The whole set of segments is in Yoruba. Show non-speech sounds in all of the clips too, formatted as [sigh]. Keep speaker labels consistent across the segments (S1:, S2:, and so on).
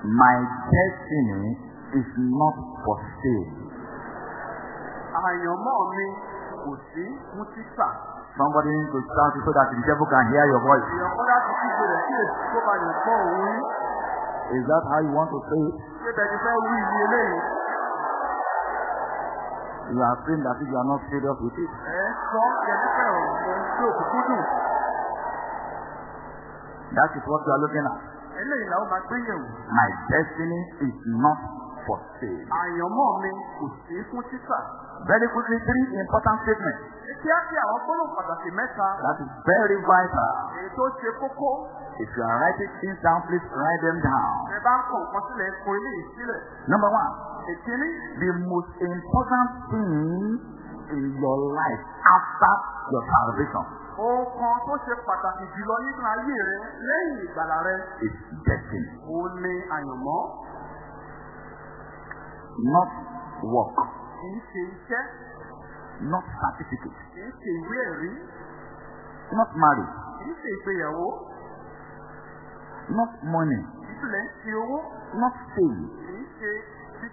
S1: My destiny is not for sale.
S2: Àyànmọ́ mi kò sí fún títà.
S1: Somebody needs to shout so that the devil can hear your voice.
S2: Èèyàn kọ́ láti kígbe rẹ̀ kí èsì tó bá lè gbọ́ òun.
S1: Is that how you want to say it?
S2: Ṣé bẹ́ẹ̀ ni fẹ́ wí ní eléyìí?
S1: You are saying that if you are not serious with it.
S2: Ẹ sọ kẹ́kẹ́ ọ̀rọ̀ tí òkùnkùn dùn.
S1: That is what you are looking at.
S2: Eléyìí làwọn máa gbé yẹ̀wò.
S1: My destiny is not for sale.
S2: Àyànmọ́ mi kò sí fún títà.
S1: Very quickly, three important statements.
S2: Ní kíákíá àwọn gbólóhùn pàtàkì mẹ́ta.
S1: That is very vital.
S2: Èyí tó ṣe kókó.
S1: If you are writing things down, please write them down. Number one, the most important thing in your life after your salvation
S2: Ohun kan tó ṣe pàtàkì jùlọ nínú ayé rẹ lẹ́yìn ìgbàlà rẹ.
S1: is destiny,
S2: Òun ni àyànmọ́.
S1: not work,
S2: Kìí ṣe iṣẹ́.
S1: not certificate,
S2: Kìí ṣe ìwé ẹ̀rí.
S1: not marriage,
S2: Kìí ṣe ìgbéyàwó.
S1: not money,
S2: Ìtúlẹ̀ ń ṣe owó.
S1: not fame.
S2: Kìí ṣe gbígba jíjẹ́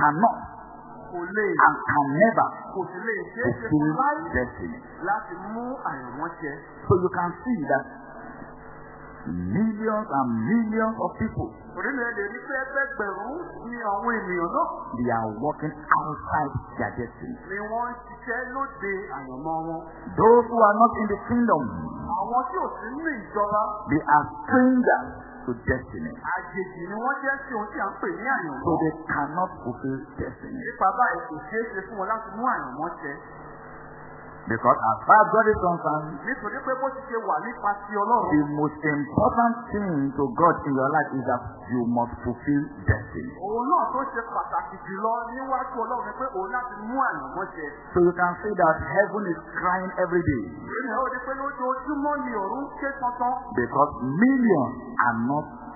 S1: cannot
S2: kò lè
S1: and can never
S2: kò sì lè ṣe é ṣe fún
S1: fulfill
S2: láì
S1: destiny.
S2: láti mú.
S1: So you can see that millions and millions of people
S2: Orílẹ̀-èdè ní pé ẹgbẹgbẹ̀rún ni àwọn ènìyàn náà
S1: they are working outside their destiny.
S2: ni wọ́n ń ṣiṣẹ́ lóde àyànmọ́ wọn.
S1: Those who are not in the kingdom,
S2: Àwọn tí ò sí nínú ìjọba
S1: they are strangers to destiny.
S2: àjèjì ni wọ́n jẹ́ sí ohun tí à ń pè ní
S1: So
S2: àyànmọ́.
S1: they cannot fulfill destiny.
S2: Nípa báyìí kò ṣeé ṣe fún wọn láti mú àyànmọ́ ṣẹ.
S1: Because as far as God is concerned,
S2: Nítorí pé bó ti ṣe wà nípa ti Ọlọ́run.
S1: the most important thing to God in your life is that you must fulfill destiny.
S2: Òun náà tó ṣe pàtàkì jùlọ níwájú Ọlọ́run ni pé òun láti mú àyànmọ́ ṣẹ.
S1: So you can see that heaven is crying every day
S2: Ènìyàn ó di pé lójoojúmọ́ ni ń ké tantan.
S1: because millions are not.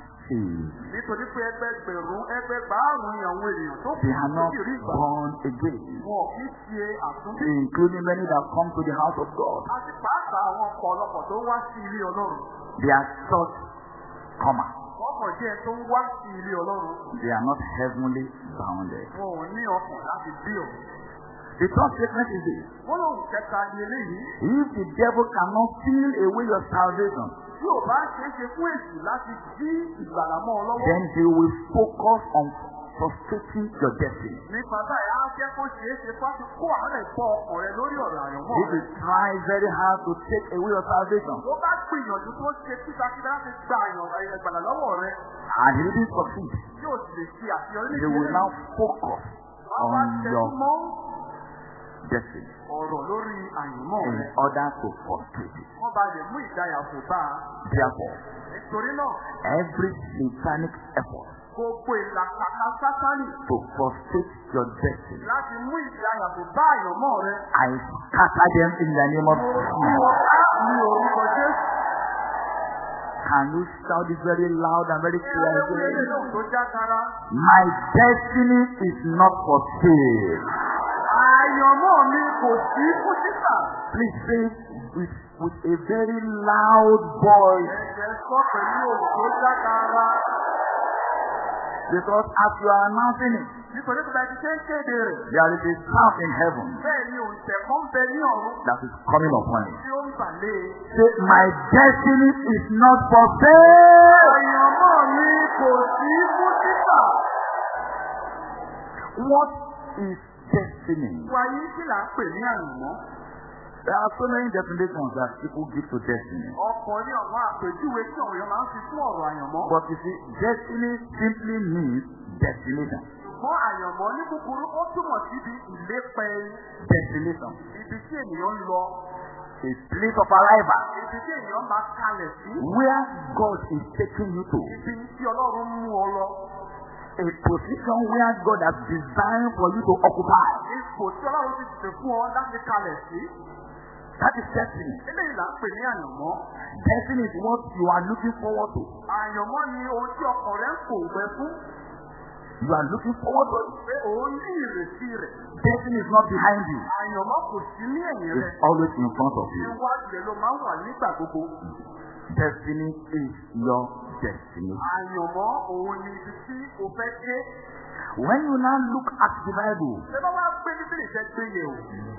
S2: Nítorí pé ẹgbẹgbẹ̀rún ẹgbẹgbàárùn ni àwọn ènìyàn tó kù
S1: They are not born again,
S2: Wọn kì í ṣe àtúntò.
S1: including many that come to the house of God.
S2: Àti pàápàá àwọn ọ̀pọ̀lọpọ̀ tó wá sí ilé Ọlọ́run.
S1: They are church comers.
S2: Ọkàn jẹ́ tó ń wá sí ilé Ọlọ́run.
S1: They are not heavenly bounded.
S2: Wọn ò ní ọkàn láti bí ọ̀.
S1: The third statement is this. If the devil cannot steal away your salvation,
S2: Tí ò bá ṣeé ṣe fún èsì láti dí ìgbàlà mọ́ ọ lọ́wọ́.
S1: then he will focus on frustrating your destiny.
S2: Nípa báyìí, á jẹ́ kó ṣeé ṣe fún àti kó àwọn ẹ̀kọ́ ọkàn rẹ lórí ọ̀rọ̀ àyànmọ́
S1: If he
S2: rẹ.
S1: tries very hard to take away your salvation
S2: Tó bá gbìyànjú tó ṣe kítakítá láti gba àyàn ìgbàlà lọ́wọ́ rẹ,
S1: and he didn't succeed,
S2: yóò sì lè ṣe àṣeyọrí
S1: he will now focus on your destiny
S2: ọ̀rọ̀ lórí àyànmọ́
S1: in order to frustrate it.
S2: Wọ́n bá lè mú ìdáyà fò bá a.
S1: Therefore,
S2: Nítorí náà,
S1: every satanic effort
S2: gbogbo ìlàkàkà sátánì
S1: to frustrate your destiny,
S2: láti mú ìdáyà fò bá àyànmọ́ rẹ.
S1: I scatter them in the name of Jesus.
S2: ní orúkọ Jésù.
S1: Can you shout this very loud and very clear? My destiny is not for sale.
S2: Àyànmọ́ mi kò sí fún títà.
S1: Please say it with, with a very loud voice.
S2: Ẹ̀jẹ̀ sọ pẹ̀lú tó jágara.
S1: Because as you are announcing it,
S2: Nítorí pé bá ṣe ń kéde rẹ̀.
S1: there is a sound in heaven
S2: Bẹ́ẹ̀ ni òǹtẹ̀ kan bẹ ní ọ̀run
S1: that is coming upon it.
S2: tí ó ń bà lé.
S1: Say, my destiny is not for sale.
S2: Àyànmọ́ mi kò sí fún títà.
S1: What is destiny?
S2: Wàyí kí là ń pè ní àyànmọ́?
S1: There are so many definitions that people give to destiny.
S2: Ọkọ̀ ní àpèjúwe tí àwọn èèyàn máa ń fi fún ọ̀rọ̀ àyànmọ́.
S1: But you see, destiny simply means destination.
S2: Ṣùgbọ́n àyànmọ́ ní kúkúrú ó túmọ̀ síbi ìlépa.
S1: Destination.
S2: Ibi tí ènìyàn ń lọ.
S1: A place of arrival.
S2: Ibi tí ènìyàn máa kalẹ̀ sí.
S1: Where God is taking you to.
S2: Ibi tí Ọlọ́run mú ọ lọ.
S1: A position where God has designed for you to occupy.
S2: ipò tí ọlọ́run ti tètè fún ọ láti kalẹ̀ sí.
S1: That is destiny.
S2: eléyìí là ń pè ní àyànmọ́.
S1: Destiny is what you are looking forward to.
S2: àyànmọ́ ni ohun tí ọkàn rẹ̀ ń kò gbẹ fún.
S1: You are looking forward to it.
S2: pé òun ní ìrètí rẹ̀.
S1: Destiny is not behind you.
S2: àyànmọ́ kò sí ní ẹ̀yìn rẹ̀.
S1: It's always in front of you.
S2: iwájú rẹ̀ ló máa ń wà nígbà gbogbo.
S1: Destiny is your destiny.
S2: àyànmọ́ òun ni ibi tí o fẹ́ dé.
S1: When you now look at the Bible,
S2: ṣé bá wá gbé bíbélì fẹ́ gbé yẹ̀ o.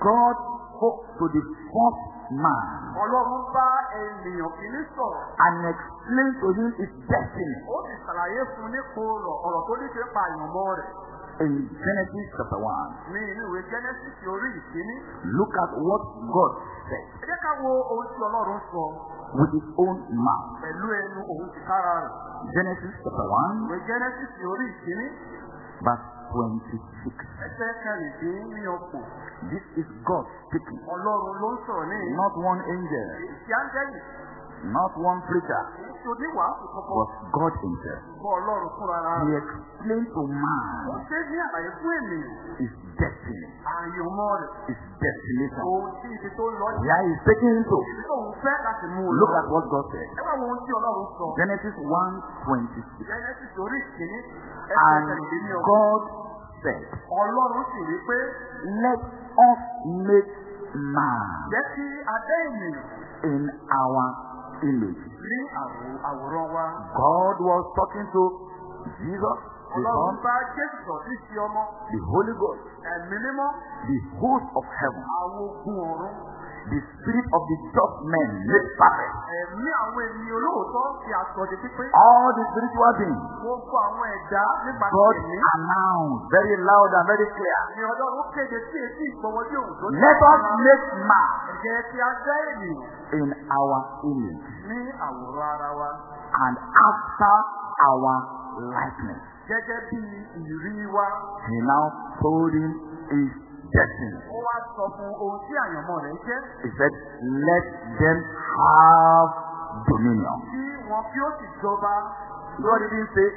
S1: God spoke to the first man
S2: ọlọ́run bá ènìyàn kìíní sọ̀rọ̀.
S1: and explained to him his destiny.
S2: ó sì ṣàlàyé fún nípa ọ̀rọ̀ tó ní ṣe pa àyànmọ́ rẹ̀.
S1: In Genesis chapter 1,
S2: ní inú ìwé genesis orí ìkíní.
S1: look at what God said with his own mouth.
S2: pẹ̀lú ẹnu òun ti kára rẹ̀.
S1: Genesis chapter 1,
S2: ìwé genesis orí ìkíní.
S1: verse 26.
S2: ẹsẹ̀ kẹrìndínlọ́gbọ̀n.
S1: This is God speaking,
S2: ọlọ́run ló ń sọ̀rọ̀ ní ìlú.
S1: not one angel,
S2: ìsì
S1: not one preacher, but God himself.
S2: fún ọlọ́run fúnra
S1: He explained to
S2: ó
S1: man
S2: ṣe ní àlàyé fún ènìyàn.
S1: his destiny,
S2: àyànmọ́ rẹ̀.
S1: his destination.
S2: ohun tí ibi tó lọ sí.
S1: Taking him to.
S2: ibi tó ń fẹ́ láti mú un
S1: Look at what God said.
S2: ẹ wá wo ohun tí ọlọ́run sọ.
S1: Genesis 1 26.
S2: genesis orí ìkíní.
S1: And. God said,
S2: ọlọ́run sì pé
S1: Let us make man
S2: jẹ́ kí adé ènìyàn
S1: in our image.
S2: ní àwò- àwòrán wa.
S1: God was talking to Jesus,
S2: ọlọ́run bá jésù sọ sí ti ọmọ.
S1: the Holy Ghost,
S2: ẹ̀mí mímọ́.
S1: the host of heaven,
S2: àwọn ogun ọ̀run.
S1: the spirit of the just men made perfect.
S2: ẹ̀mí àwọn ènìyàn olóòótọ́ ti àsọ di pípé.
S1: All the spiritual beings,
S2: gbogbo àwọn ẹ̀dá nípa ti
S1: God
S2: ẹ̀mí.
S1: announced very loud and very clear.
S2: ni ọlọ́run kéde sí etí ìgbọ̀wọ́dé tó
S1: Let us make man
S2: ẹ̀jẹ̀ tí a ènìyàn
S1: in our image
S2: ní àwòrán ara wa.
S1: and after our likeness.
S2: Gẹ́gẹ́ bí ìrírí wa.
S1: He now told him his destiny.
S2: ó wá sọ fún ohun tí àyànmọ́ rẹ̀ jẹ́.
S1: He said, Let them have dominion.
S2: kí wọn kí ó sì jọba.
S1: God didn't say,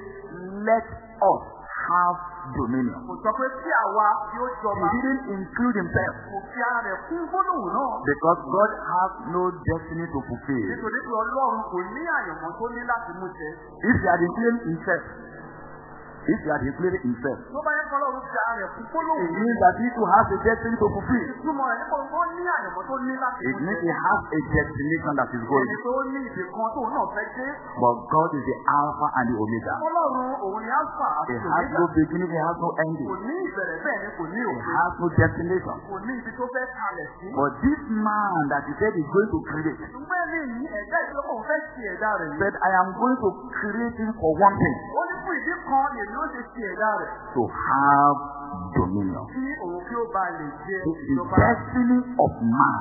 S1: Let us have dominion.
S2: kò sọ pé kí àwa kí ó
S1: He
S2: jọba.
S1: didn't include himself
S2: kò fi ara rẹ̀ kún gbólóhùn náà.
S1: because God has no destiny to fulfill.
S2: nítorí pé ọlọ́run kò ní àyànmọ́ tó ní láti mú ṣe.
S1: If he had included himself, if he had included himself,
S2: tó bá yẹ
S1: it means that he too has a destiny to fulfill.
S2: ìtumọ̀ rẹ̀ nípa ó ní àyànmọ́ tó ní láti
S1: It means he has a destination that is going.
S2: ẹni tó ní ìdè kan tóun náà fẹ́ dé.
S1: But God is the Alpha and the Omega.
S2: ọlọ́run òun ni alpha àti
S1: He has no beginning, he has no
S2: kò
S1: ending.
S2: ní ìbẹ̀rẹ̀ bẹ́ẹ̀ ni kò ní
S1: He has no destination.
S2: kò ní ibi tó fẹ́ kalẹ̀ sí.
S1: But this man that he said is going to create
S2: ṣùgbọ́n eléyìí ẹ̀dá ìjọba òun fẹ́ ṣe ẹ̀dá rẹ̀ yìí.
S1: said, I am going to create him for one thing to have dominion. The destiny of man.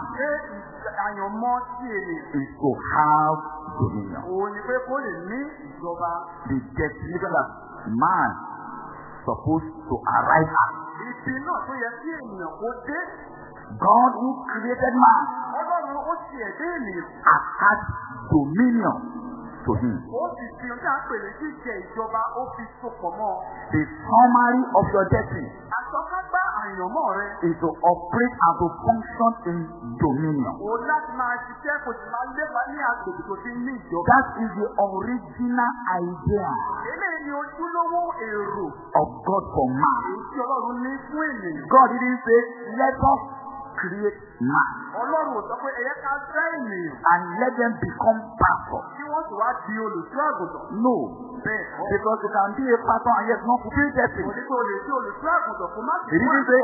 S1: Is to have dominion. The destination that man supposed to arrive at. God who created man attached dominion to him.
S2: ó sì fi jíjẹ ìjọba ó fi sopọ̀ mọ́.
S1: The summary of your destiny
S2: àtọ́kágbá àyànmọ́ rẹ.
S1: is to operate and to function in dominion.
S2: o láti máa ṣiṣẹ́ kò sì máa lépa ní agbègbè tó ti ní ìjọba.
S1: That is the original idea
S2: eléyìí ni ojúlówó èrò
S1: of God for man.
S2: èyí tí ọlọ́run ní fún ènìyàn.
S1: God didn't say, let us create man
S2: ọlọ́run ò sọ pé ẹ̀yẹ ká dá ènìyàn
S1: and let them become pastors.
S2: kí wọ́n sì wá di àgùntàn.
S1: No,
S2: bẹ́ẹ̀ kọ́.
S1: because you can be a pastor and yet not fulfill
S2: kò
S1: destiny.
S2: ní pé o lè di olùṣọ́ àgùntàn kó má sì rẹ jẹ.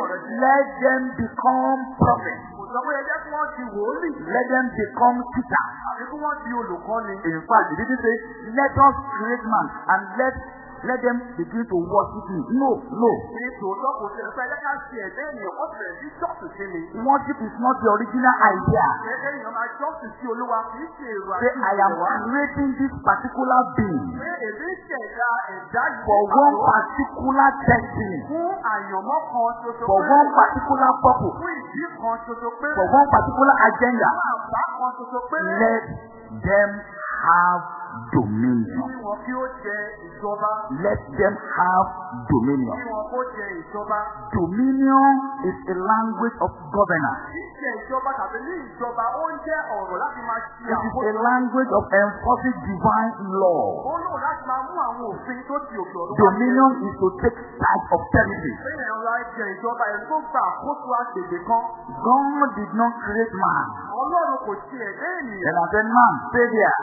S1: let them become prophets.
S2: kò sọ pé ẹjẹ́ kí wọ́n di wòlíì.
S1: Let them become teachers.
S2: àbí kí wọ́n di olùkọ́ni.
S1: In fact, he didn't say, let us create man and let let them begin to worship me. No, no.
S2: ní tòótọ́ kò sí ẹ̀fẹ́ ẹjẹ́ ká ṣe ẹ̀dá ènìyàn ó bẹ̀rẹ̀ sí jọ́sìn sí mi.
S1: Worship is not the original idea.
S2: ẹ̀dá ènìyàn máa jọ́sìn sí olúwa kì í ṣe èrò
S1: Say, I am creating this particular being
S2: pé èmi ń ṣẹ̀dá ẹ̀dá yìí
S1: for one particular destiny,
S2: fún àyànmọ́ kan ṣoṣo
S1: for one particular purpose,
S2: fún ìdí kan ṣoṣo pé
S1: for one particular agenda.
S2: fún àbá kan ṣoṣo pé
S1: Let them have dominion. Let them have dominion. Dominion is a language of governance. It is a language of enforcing divine law. Dominion is to take charge of territory. God did not create man. And I said, man, there.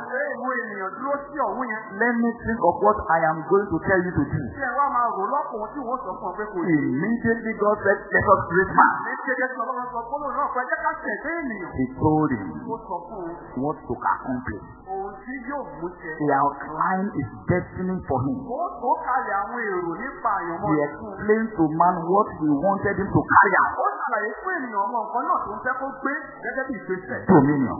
S2: Dúró sí ọ̀hún yẹn?
S1: Let me think of what I am going to tell you to do.
S2: Ṣé ẹ wá máa rò lọ́kùnrin tí wọ́n sọ fún ọ pé kò yẹ?
S1: Immediately God said, let us create man.
S2: Ní kéde tí ọlọ́run sọ fún òun náà pé jẹ́ ká ènìyàn.
S1: He told him
S2: Ó sọ fún un
S1: what to accomplish.
S2: ohun tí yóò mú ṣe.
S1: He outlined his destiny for him.
S2: Ó tó kalẹ̀ àwọn èrò nípa àyànmọ́
S1: He explained to man what he wanted him to carry out.
S2: Ó ṣàlàyé fún ènìyàn ọmọ nǹkan náà tó ń fẹ́ kó gbé gẹ́gẹ́ bí ìgbésẹ̀.
S1: Dominion.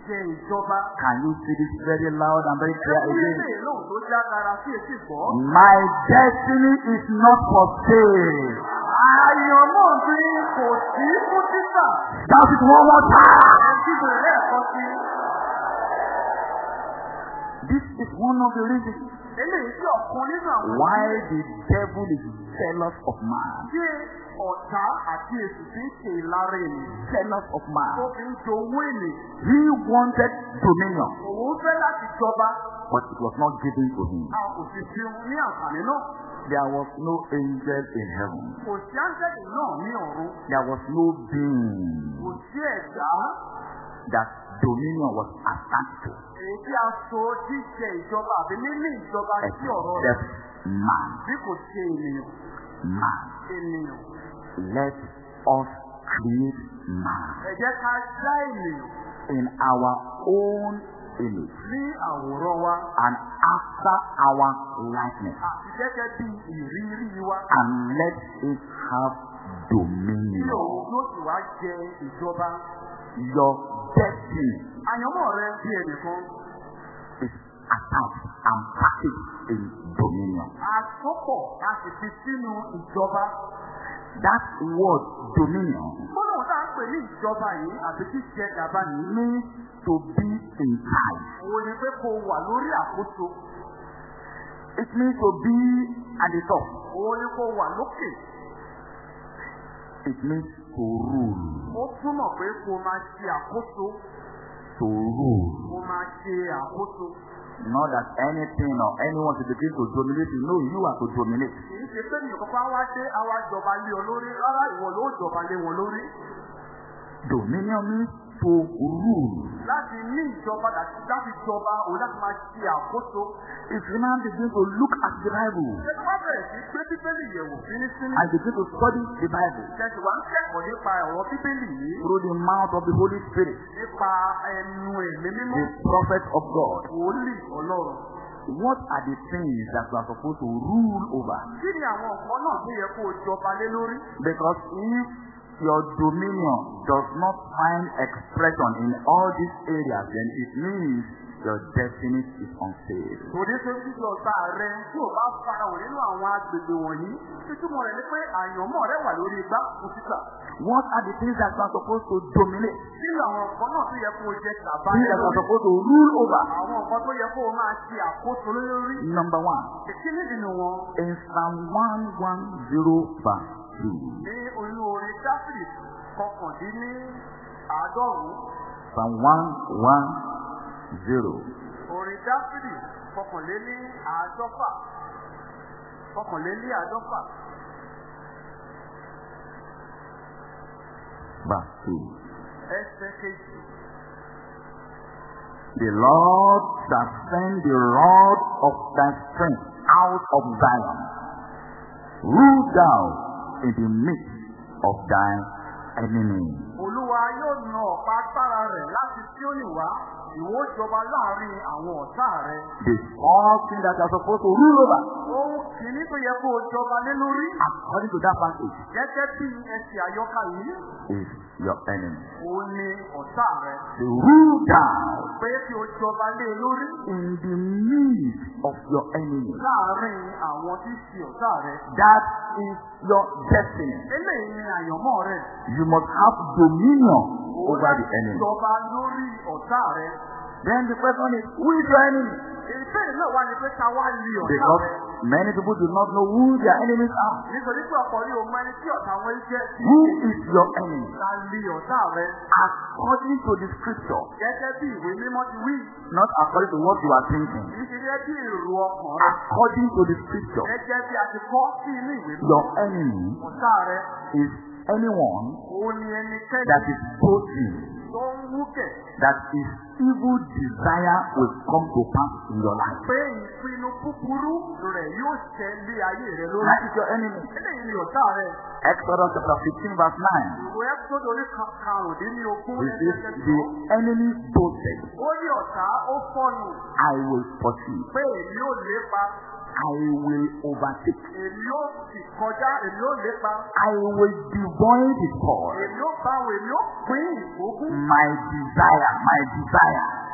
S2: Ṣíṣe ìjọba.
S1: Can you see this very loud and very clear again?
S2: ilé lóhùn tó jágara sí etí gbọ́.
S1: My destiny is not for sale.
S2: Àyànmọ́ mi kò sí fún títà.
S1: Shout it one more time.
S2: Ẹbí mi lẹ́ẹ̀kan sí.
S1: This is one of the reasons
S2: Eléyìí tí
S1: why the devil is jealous of man.
S2: ṣé ọ̀tá àti èsì tí ń ṣe ìlara ènìyàn.
S1: Jealous of
S2: Tó
S1: man.
S2: fi ń jowó.
S1: He wanted dominion,
S2: Òun fẹ́ láti jọba.
S1: but it was not given to him.
S2: A kò sì fi un ní àǹfààní náà.
S1: There was no angel in heaven.
S2: Kò sí áńgẹ́lì náà ní ọ̀run.
S1: There was no being
S2: Kò sí ẹ̀dá.
S1: that dominion was attached to
S2: Èyí tí a so jíjẹ ìjọba àbí níní ìjọba sí ọ̀rọ̀ rẹ̀.
S1: man.
S2: Bí kò ṣe ènìyàn.
S1: Man.
S2: Ènìyàn.
S1: Let us create man
S2: Ẹ jẹ́ ká dá ènìyàn
S1: in our own image
S2: ní àwòrán wa.
S1: and after our likeness
S2: Àti gẹ́gẹ́ bí ìrírí wa.
S1: and let it have dominion.
S2: òun yóò sì wá jẹ ìjọba.
S1: Your destiny
S2: Àyànmọ́ rẹ bí ẹnìkan.
S1: is attached and packaged in dominion.
S2: Àsopọ̀ a sì fi sínú ìjọba.
S1: That word dominion
S2: Gbọ́dọ̀ tá à ń pè ní ìjọba yìí àti jíjẹ gàba yìí.
S1: means to be in charge.
S2: Òun ni pé kó wà lórí àkóso.
S1: It means to be at the top.
S2: Òun ni kó wà lókè.
S1: It means to rule.
S2: Ó túmọ̀ pé kó máa ṣe àkóso.
S1: To rule.
S2: Kó máa ṣe àkóso.
S1: Not that anything or anyone to begin to dominate you. No, you are to dominate.
S2: Kìí ṣe pé nìkan bá wá dé àwa jọba lé ọ lórí. Rárá ìwọ ló jọba lé wọn lórí.
S1: Dominion means to rule.
S2: Láti ní ìjọba láti jọba òun láti máa ṣe àkóso.
S1: If you now begin to look at the Bible
S2: Ṣé wọ́n bẹ̀rẹ̀ sí gbé bíbélì yẹ̀wò fínífíní?
S1: and begin to study the Bible
S2: Ṣẹ̀ṣì wá ń kẹ́kọ̀ọ́ nípa ọ̀rọ̀ bíbélì yìí.
S1: through the mouth of the Holy Spirit,
S2: Nípa ẹnu ẹ̀mí mímọ́.
S1: the prophet of God,
S2: Wòlíì ọlọ́run.
S1: what are the things that you are supposed to rule over?
S2: Kí ni àwọn nǹkan náà tó yẹ kó o jọba lé lórí?
S1: Because if your dominion does not find expression in all these areas, then it means your destiny is unsafe.
S2: Tó ń dídí ọ̀tá rẹ tí ò bá fara hàn nínú àwọn agbègbè wọ̀nyí. Ìtumọ̀ rẹ̀ ni pé àyànmọ́ rẹ wà lórí igbá títà.
S1: What are the things that you are supposed to dominate?
S2: Kí ni àwọn nǹkan náà tó yẹ kó o jẹ
S1: Things
S2: lé
S1: that you are supposed to rule over?
S2: Àwọn nǹkan tó yẹ kó o máa ṣe àkóso lórí.
S1: Number one,
S2: Ìkíní nínú wọn
S1: in Psalm 110 verse 2.
S2: Ní olú orin Dáfídì kọkàndínní àádọ́rùn-ún.
S1: Psalm 110.
S2: Orin Dáfídì kọkànléní àádọ́fà. Kọkànléní àádọ́fà.
S1: 2.
S2: Ẹsẹ̀ kejì.
S1: The Lord shall send the rod of thy strength out of Zion. Rule thou in the midst of thy enemy.
S2: Olúwa yóò na ọ̀pá agbára rẹ̀ láti Síónì wá. Ìwọ jọba láàárín àwọn ọ̀tá rẹ̀.
S1: The first thing that are supposed to rule over,
S2: Ohun kìíní tó yẹ kó o jọba lé lórí.
S1: according to that passage,
S2: Gẹ́gẹ́ bí ẹsẹ̀ àyọkà yìí,
S1: is your enemy.
S2: òun ni ọ̀tá rẹ̀.
S1: The rule thou
S2: Pé kí o jọba lé lórí
S1: in the midst of your enemy.
S2: láàárín àwọn tí ṣe ọ̀tá rẹ̀.
S1: That is your destiny.
S2: Eléyìí ni àyànmọ́ rẹ̀.
S1: You must have dominion over the enemy.
S2: jọba lórí ọ̀tá rẹ̀.
S1: Then the question is, who is your enemy?
S2: ìbéèrè náà wá ní pé ká wá lé ọ̀tá
S1: Because
S2: rẹ̀.
S1: many people do not know who their enemies are.
S2: nítorí pé ọ̀pọ̀ ní òun ẹni tí ọ̀tá wọn jẹ́ sí
S1: Who is your enemy?
S2: ọ̀tá rẹ̀.
S1: According to the scripture,
S2: gẹ́gẹ́ bí ìwé mímọ́ ti wí
S1: not according to what you are thinking.
S2: bí èrò ọkàn rẹ̀.
S1: According to the scripture,
S2: gẹ́gẹ́ bí a ti kọ́ sí inú ìwé
S1: your enemy
S2: ọ̀tá rẹ̀
S1: is anyone that is
S2: wúkẹ̀.
S1: that his evil desire will come to pass in your life.
S2: pé ìpinnu búburú rẹ̀ yóò ṣẹ lé ayé rẹ̀ lórí.
S1: That is your enemy.
S2: eléyìí ni ọ̀tá rẹ̀.
S1: Exodus chapter 15 verse 9.
S2: ìwé orí kan- karùndínlógún
S1: It says, the enemy boasted,
S2: ó ní ọ̀tá ó fọ́nù
S1: I will pursue,
S2: pé èmi yóò lépa
S1: I will overtake,
S2: èmi yóò sì kọjá èmi yóò lépa
S1: I will divide the spoil.
S2: èmi yóò bá àwọn èmi yóò pín ìgbógun
S1: My desire, my desire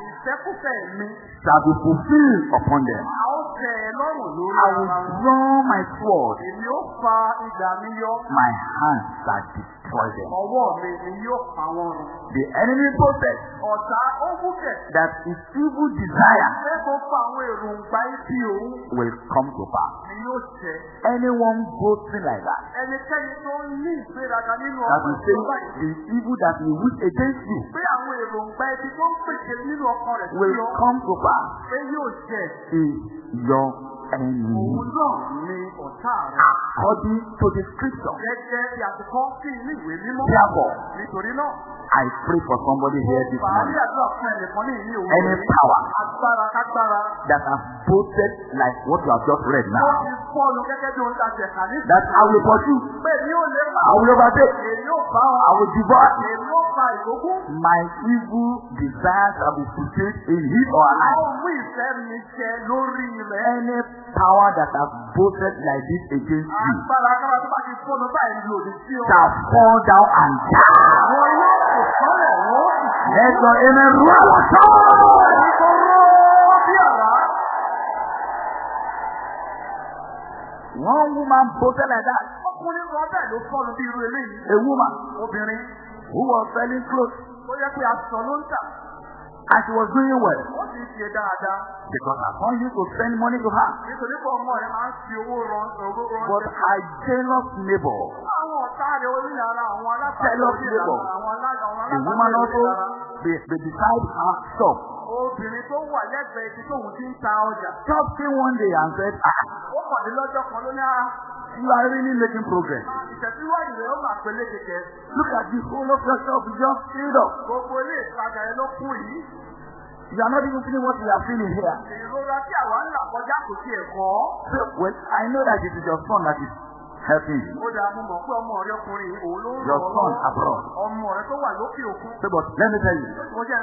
S2: ìfẹ́kùfẹ́ mi.
S1: Shall be fulfilled upon them.
S2: a ó tẹ ẹ lọ́rùn lórí
S1: I will draw my sword,
S2: èmi yóò fa idà mi yọ.
S1: My hand shall destroy them.
S2: ọwọ́ mi ni yóò pa wọn run.
S1: The enemy boasted
S2: ọ̀tá ó wúkẹ̀
S1: that his evil desire
S2: pé kó fa àwọn èròǹgbà ibi òun?
S1: will come to pass.
S2: ni yóò ṣẹ
S1: Anyone boasting like that,
S2: ẹnikẹ́ni tó ní ìgbéraga nínú
S1: that will say the evil that he wish against you
S2: pé àwọn èròǹgbà ibi tó ń pèsè nínú ọkàn rẹ̀ sí
S1: will come to pass
S2: pé yóò ṣẹ
S1: is your enemy.
S2: òun náà ni ọ̀tá rẹ̀.
S1: According to the scripture.
S2: Gẹ́gẹ́ bí a ti kọ́ sí inú ìwé mímọ́.
S1: Therefore,
S2: Nítorí náà,
S1: I pray for somebody here this morning. Any power that has boasted like what you have just read now, that I will pursue. I will overtake, I will devour. My evil desires shall be fulfilled in his or her life. Any power that has boasted like this against you
S2: Ọ.
S1: shall fall down and die. Let your amen roll
S2: àrá.
S1: One woman boasted like that.
S2: Ọkùnrin kan bẹ́ẹ̀ ló fọ́ọ̀lù bí irú eléyìí.
S1: A woman
S2: Obìnrin
S1: who was selling clothes
S2: ó yẹ pé aṣọ ló ń tà.
S1: And she was doing well
S2: ṣe dáadáa.
S1: because her son used to send money to her.
S2: Nítorí pé ọmọ rẹ̀ máa ń fi owó ran owó
S1: But her jealous neighbor,
S2: Àwọn ọ̀tá rẹ̀ onílára àwọn alábàáṣe
S1: Jealous neighbor.
S2: àwọn
S1: the woman also, they, they beside her shop,
S2: Obìnrin tó wà lẹ́gbẹ̀ẹ́ ibi tóun ti ń ta ọjà.
S1: stopped him one day and said, ah,
S2: Ó pàdé lọ́jọ́ kan ló ní á.
S1: you are really making progress.
S2: Ìtẹ̀síwájú rẹ̀ ó máa pélé kẹ̀kẹ́.
S1: Look at the whole of your shop just filled up.
S2: Gbogbo ilé ìtajà rẹ̀ ló kún yìí.
S1: You are not even feeling what we are feeling here.
S2: Ìrora tí àwa ń là kọjá kò tiẹ̀ kọ́.
S1: So, well, I know that it is your son that is helping you.
S2: Ó dáa mo mọ̀ pé ọmọ rẹ̀ ọkùnrin yìí òun ló ń
S1: Your
S2: rọ̀ ọ́
S1: son abroad.
S2: Ọmọ rẹ̀ tó wà lókè òkun.
S1: So, but let me tell you,
S2: Mo jẹ́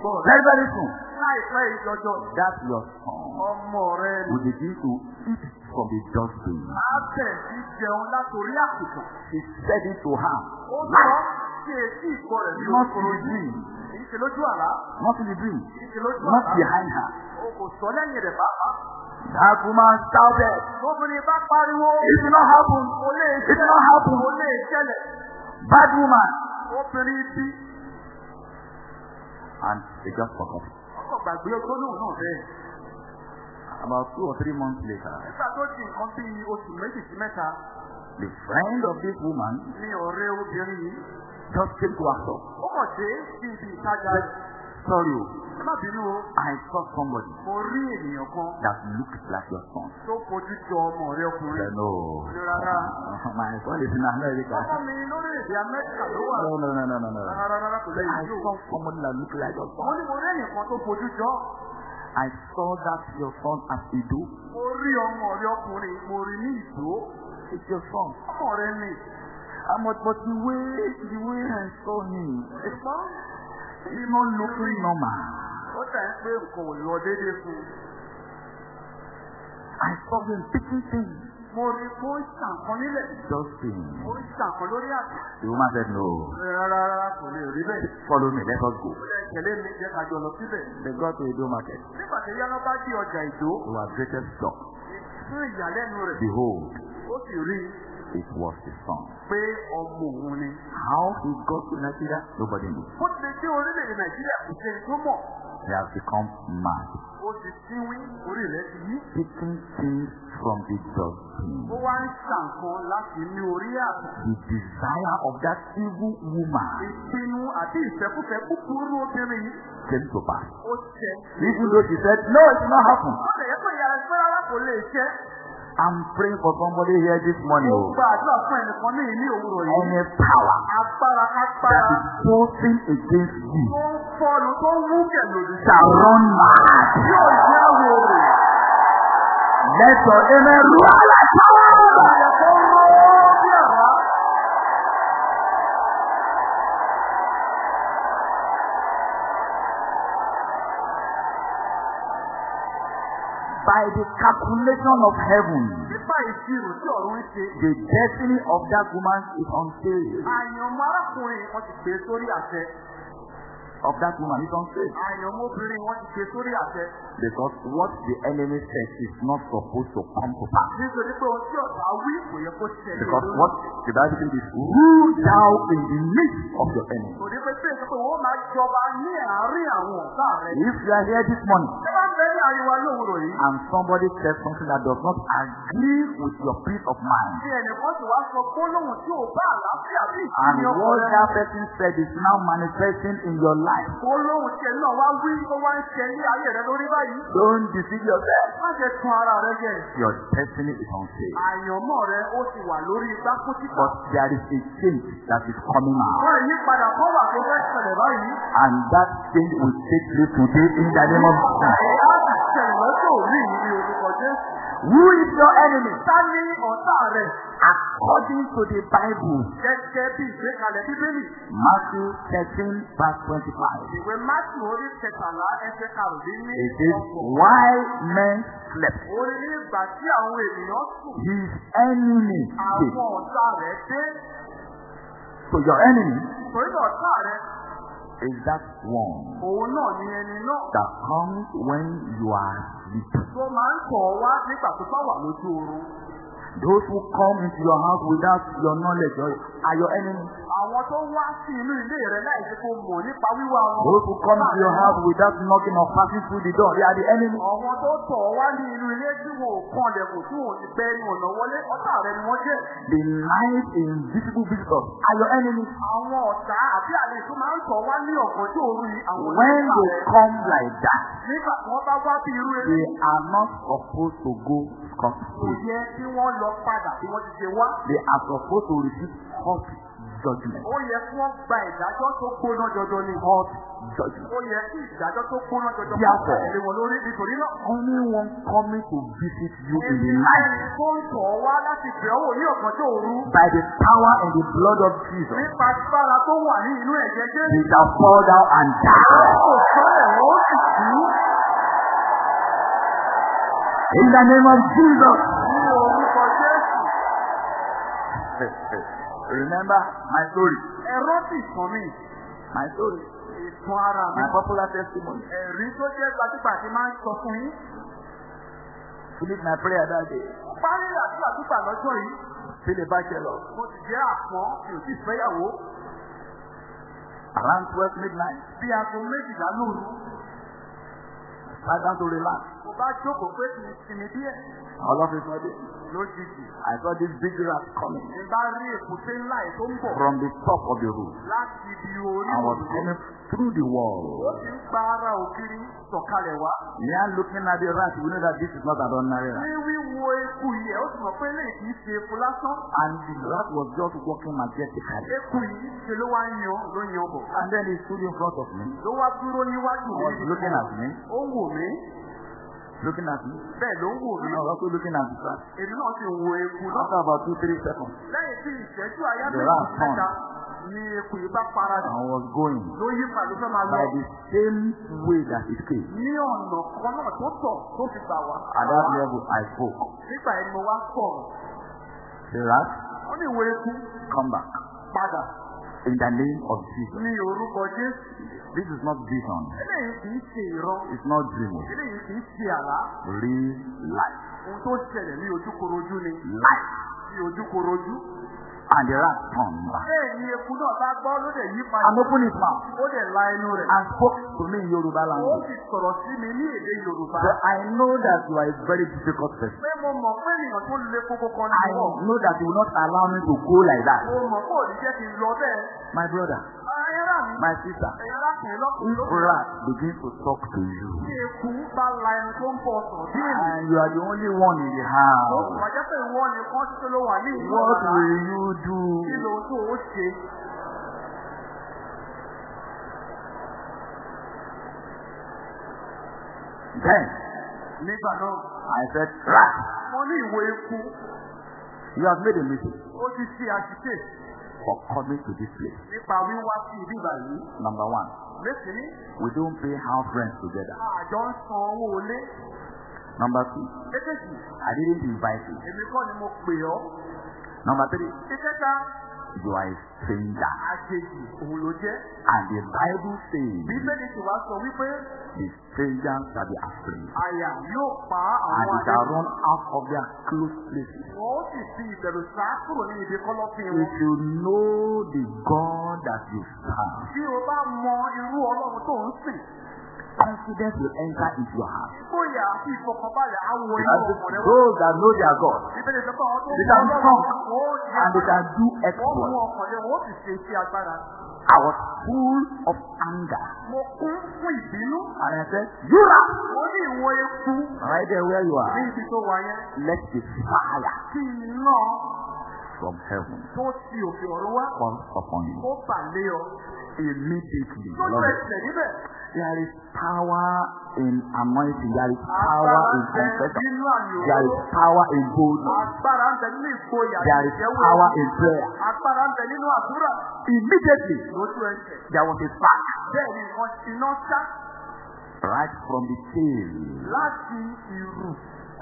S2: gbọ́
S1: very, very soon,
S2: Láìpẹ́ ìjọjọ.
S1: that your son
S2: Ọmọ rẹ̀ ni.
S1: will begin to eat from the dustbin.
S2: Á bẹ̀ sí jẹun látòrí àkùkù.
S1: He said it to her.
S2: Ó sọ sí etí ìkọ́ rẹ̀ ní
S1: not in the dream,
S2: ṣe àlá.
S1: not in the dream,
S2: Kìí ṣe lójú
S1: not
S2: àlá.
S1: behind her.
S2: O kò sọ lẹ́yìn rẹ̀
S1: That woman
S2: Obìnrin bá pariwo.
S1: It will not happen.
S2: Kò lè
S1: It will not happen.
S2: Kò lè ṣẹlẹ̀.
S1: Bad woman.
S2: Obìnrin bí.
S1: And they just forgot it.
S2: Ọkọ̀ gbàgbé gbólóhùn náà bẹ́ẹ̀.
S1: About two or three months later,
S2: Nígbà tó di nǹkan bíi oṣù méjì sí mẹ́ta
S1: the friend of this woman
S2: ni ọ̀rẹ́ obìnrin yìí.
S1: just came to her shop.
S2: Ó kàn dé sí ibi ìtajà rẹ̀.
S1: Sorry, oh,
S2: Ẹ má bínú o.
S1: I saw somebody
S2: Mo rí ènìyàn kan
S1: that looked like your son.
S2: tó fojú jọ ọmọ rẹ̀
S1: I
S2: ọkùnrin.
S1: said, no.
S2: Rárá. [laughs]
S1: My son is in America.
S2: Ọmọ mi lórílẹ̀-èdè Amẹ́ríkà ló wà.
S1: No, no, no, no, no, no.
S2: Rárá rárá kò lẹ́yìn
S1: I
S2: yóò.
S1: saw somebody that looked like your
S2: Mo
S1: son.
S2: ní mo rí ènìyàn kan tó fojú jọ.
S1: I saw that your son at Ido.
S2: Mo rí ọmọ rẹ̀ ọkùnrin. Mo rí ní ìdó.
S1: It's your son.
S2: Ọmọ rẹ̀ ni.
S1: Um, but, the way, the way I saw him,
S2: Ṣùgbọ́n
S1: he's not looking normal.
S2: ó tẹ̀ ń pé nǹkan ò lọ déédéé fún un.
S1: I saw him picking things.
S2: Mo rí kó ń ṣàǹkan nílẹ̀.
S1: Just things.
S2: Ó ń ṣàǹkan lórí àtẹ̀.
S1: The woman said, no.
S2: Rárá rárá kò lè rí bẹ́ẹ̀.
S1: Follow me, let us go.
S2: Tẹ̀lé mi jẹ́ ká jọ lọ síbẹ̀.
S1: They got to Ido market.
S2: Nígbà tí Yánà bá dé ọjà ìdó,
S1: They were greatest shock.
S2: fún ìyàlẹ́nu rẹ̀,
S1: Behold,
S2: ó sì rí
S1: it was his son.
S2: pé ọmọ òun ni.
S1: How he got to Nigeria, nobody knew.
S2: Bó ti dé orílẹ̀-èdè Nàìjíríà kò ṣe tó mọ̀.
S1: He has become mad.
S2: ó ti síwín orí rẹ̀ ti yí.
S1: Taking things from the dustbin.
S2: ó wá ń ṣàǹkan láti ní orí àpò.
S1: The desire of that evil woman
S2: ìpinnu àti ìfẹ́kúfẹ́ kúkúrú obìnrin yìí
S1: came to pass.
S2: ó ṣẹ.
S1: Even though she said, No, it did not happen.
S2: ó lè yẹ pé ìyá rẹ̀ kò lè ṣe.
S1: I'm praying for somebody here this morning. oh.
S2: gba àdúrà fún ẹnìkan ní ìní òwúrọ̀ yìí.
S1: Any power
S2: agbára
S1: that is posing against you
S2: tó ń fọ́nu tó ń wú kẹ̀lòdì sí.
S1: shall run mad.
S2: yóò jẹ́ wòrò.
S1: Let your amen roar like power. The calculation of heaven,
S2: nípa ìṣirò tí ọ̀run ń ṣe.
S1: the destiny of that woman is unstable.
S2: àyànmọ́ arákùnrin wọn ti gbé sórí àṣẹ.
S1: Of that woman is unstable.
S2: àyànmọ́ obìnrin wọn ti gbé sórí àṣẹ.
S1: Because what the enemy says is not supposed to come to pass.
S2: nítorí pé ohun tí ọ̀tá wí kò yẹ kó ṣẹlẹ̀
S1: Because what the Bible says is rule thou in the midst of your enemy.
S2: kò ní pé pé wọ́n máa jọba ní àárín àwọn ọ̀tá rẹ̀.
S1: If you are here this morning
S2: ariwo lówùrọ̀ yìí.
S1: and somebody says something that does not agree with your peace of mind,
S2: Bí ẹnìkan sì wá sọ gbólóhùn tí ò bá àlàáfíà bí
S1: and
S2: ìsinmi ọkọ
S1: what that person said is now manifesting in your life,
S2: Gbólóhùn ẹni náà wá wí tó wá ń ṣe ní ayé rẹ̀ lórí báyìí.
S1: don't deceive yourself.
S2: Má ṣe tún ara rẹ̀ jẹ.
S1: Your destiny is unsafe.
S2: Àyànmọ́ rẹ̀ ó ti wà lórí igbá kó títà.
S1: But there is a change that is coming out.
S2: Wọ́n ìyípadà kan wà tó fẹ́ ṣẹlẹ̀ báyìí.
S1: And that change will take place today in the name of Jesus. Who is your enemy?
S2: Ta ní ọ̀tá rẹ̀?
S1: According to the Bible,
S2: Gẹ́gẹ́ bí ìgbékalẹ̀ Bíbélì.
S1: Matthew 13, verse 25.
S2: Ìwé Mátì orí kẹtàlá ẹsẹ̀ karùn-ún
S1: It says, Why men slept,
S2: Orí ní ìgbà tí àwọn ènìyàn sùn.
S1: his enemy did.
S2: Àwọn ọ̀tá rẹ̀ dé.
S1: So your enemy
S2: Torí ọ̀tá rẹ̀,
S1: is that one
S2: òun náà ni ẹni náà.
S1: that comes when you are sleeping.
S2: Tó máa ń tọ̀ ọ́ wá nígbà tó bá wà lójú oorun.
S1: Those who come into your house without your knowledge are your enemy.
S2: Àwọn tó wá sí inú ilé rẹ̀ láì ṣe kó mọ̀ nípa wíwá wọn.
S1: Those who come into your house without knocking or passing through the door, they are the enemy.
S2: Àwọn tó tọ̀ wá ní inú ilé tí wọn lẹ̀kùn tí wọn ti gbẹ ẹnu ọ̀nà wọlé. Ọ̀tá rẹ̀ ni wọ́n jẹ́.
S1: The night invisible visitors are your enemy.
S2: Àwọn ọ̀tá àbí àlejò máa ń tọ̀ wá ní òru yìí. Àwọn
S1: When
S2: ọ̀tá
S1: they
S2: rẹ̀.
S1: come like that,
S2: Nígbà tí wọ́n bá wá bí irú eré.
S1: they are not supposed to go scot
S2: Kò yẹ kí wọ́n lọ padà bí wọ́n ti ṣe wá.
S1: They are supposed to receive hot judgment.
S2: Ó yẹ kí wọ́n gba ìdájọ́ tó gbóná jọjọ ní.
S1: Hot judgment.
S2: Ó yẹ kí ìdájọ́ tó gbóná jọjọ
S1: Therefore,
S2: tẹ̀lé wọn lórí nítorí náà.
S1: Anyone coming to visit you in the
S2: Ẹni
S1: night
S2: tó ń tọ̀ ọ́ wá láti bẹ̀ ọ́ ní ọ̀gànjọ́ òru.
S1: by the power and the blood of Jesus,
S2: Nípa agbára tó wà ní inú ẹ̀jẹ̀ Jésù.
S1: shall fall down and die.
S2: Kò sọ́lẹ̀ wọ́n sì kú
S1: In the name of Jesus.
S2: ní orúkọ Jésù.
S1: Remember my story.
S2: Ẹ̀rọ sì sàn mí.
S1: My story.
S2: Ìtàn ara mi.
S1: My popular testimony.
S2: Ẹ̀rí tó jẹ́ gbajúgbajà máa ń sọ fún yín.
S1: Finish my prayer that day.
S2: Parí àdúrà gbígbà lọ́jọ́ yìí.
S1: Still a bachelor.
S2: Mo sì jẹ́ àpọ́n mi ò sì fẹ́yàwó.
S1: Around 12 midnight.
S2: Bí aago méjìlá lóru.
S1: Sat down to relax.
S2: Bá jókòó pé kì í sinmi díẹ̀.
S1: All of a sudden,
S2: Lójijì.
S1: I saw this big rat coming
S2: Mo bá rí èkúté ńlá ẹ̀ tó ń bọ̀.
S1: from the top of the roof.
S2: Láti ibi orí
S1: and was
S2: òrùlé.
S1: coming through the
S2: Ó
S1: wall.
S2: ti ń gba ara ògiri sọ̀kalẹ̀ wá.
S1: Yeah, looking at the rat, we know that this is not an ordinary rat.
S2: Ní wíwo eku yìí ó sì mọ̀ pé lè kìí ṣe eku lásán.
S1: And the rat was just walking majestically.
S2: Eku yìí ṣe ló wá ń yan ló yan bọ̀.
S1: And then he stood in front of me.
S2: Ló wá dúró níwájú
S1: He was
S2: mi.
S1: looking at me,
S2: Ó ń wò mí.
S1: Looking at me.
S2: Bẹ́ẹ̀ ló ń wò mí.
S1: Also looking at the rat.
S2: Èmi náà sì wo eku náà.
S1: After about two, three seconds,
S2: Lẹ́yìn tí ìṣẹ́jú
S1: The
S2: méjì mẹ́ta ni eku yìí bá paradà.
S1: I was going
S2: Ló yí pàdé fẹ́ máa lọ.
S1: by the same way that it came.
S2: Ní ọ̀nà kan náà tó tọ̀ tó fi gbà wá.
S1: At that level, I spoke.
S2: Nígbà yẹn mo wá sọ̀rọ̀.
S1: The rat,
S2: Ó ní ìwé eku
S1: come back.
S2: padà
S1: In the name of Jesus.
S2: ní orúkọ Jésù.
S1: This is not vision.
S2: Eléyìí kì í ṣe ìran.
S1: It's not dreaming.
S2: Eléyìí kì í ṣe àlá.
S1: Real life.
S2: Ohun tó ṣẹlẹ̀ ní ojúkorojú ni.
S1: Life.
S2: Ní ojúkorojú.
S1: And the rat turned back
S2: bẹ́ẹ̀ ni eku náà bá gbọ́ ló dẹ̀ yí padà.
S1: and opened his mouth
S2: ó dẹ̀ la ẹnu rẹ̀.
S1: and spoke to me in Yoruba
S2: ó
S1: language.
S2: sì sọ̀rọ̀ sí mi ní èdè Yorùbá.
S1: So I know that you are a very difficult person.
S2: pé mo mọ̀ pé ènìyàn tó le koko kan
S1: I
S2: ní wọ̀.
S1: know that you will not allow me to go like that.
S2: mo mọ̀ pé òní jẹ́ kí n lọ bẹ́ẹ̀.
S1: My brother, my sister, if rat begin to talk to you and you are the only one in the house, what will you do? Then I said,
S2: eku
S1: you have made a mistake. For coming to this place. Number one,
S2: lẹ́sìn
S1: we don't pay house rent together.
S2: àjọ ń san owó ilé.
S1: Number two,
S2: Èkejì,
S1: I didn't invite you.
S2: èmi kọ́ ni mo pè ọ́.
S1: Number three,
S2: Ìkẹta,
S1: you are a stranger.
S2: àjèjì òun ló jẹ́.
S1: And the Bible says,
S2: Bíbélì sì wá sọ wípé
S1: the stranger shall be afraid.
S2: àyà yóò pa
S1: And
S2: àwọn
S1: they shall
S2: àjèjì.
S1: run out of their close places.
S2: Wọ́n ó sì fi ìbẹ̀rù sá kúrò ní ibi kọ́lọ́fín wọn.
S1: If you know the God that you serve,
S2: Bí o bá mọ irú ọlọ́run tó ń sìn,
S1: confidence will enter into your heart. Because those that know their God, they can
S2: di
S1: and they can do exploits. I was full of anger. And I said, You
S2: eku.
S1: Right there where you are, let the fire from heaven
S2: tó ti òkè ọ̀run wá
S1: fall upon you.
S2: kó bà lé ọ.
S1: Immediately.
S2: Tó
S1: Lord,
S2: tẹ̀sẹ̀ níbẹ̀.
S1: There is power in anointing. There is power in confession. There is power in boldness.
S2: Agbára ń bẹ nínú ìgboyà
S1: There is power in prayer.
S2: Agbára ń bẹ nínú àdúrà.
S1: Immediately,
S2: Lójú ẹsẹ̀.
S1: there was a spark
S2: iná ṣá
S1: right from the tail
S2: láti ìrù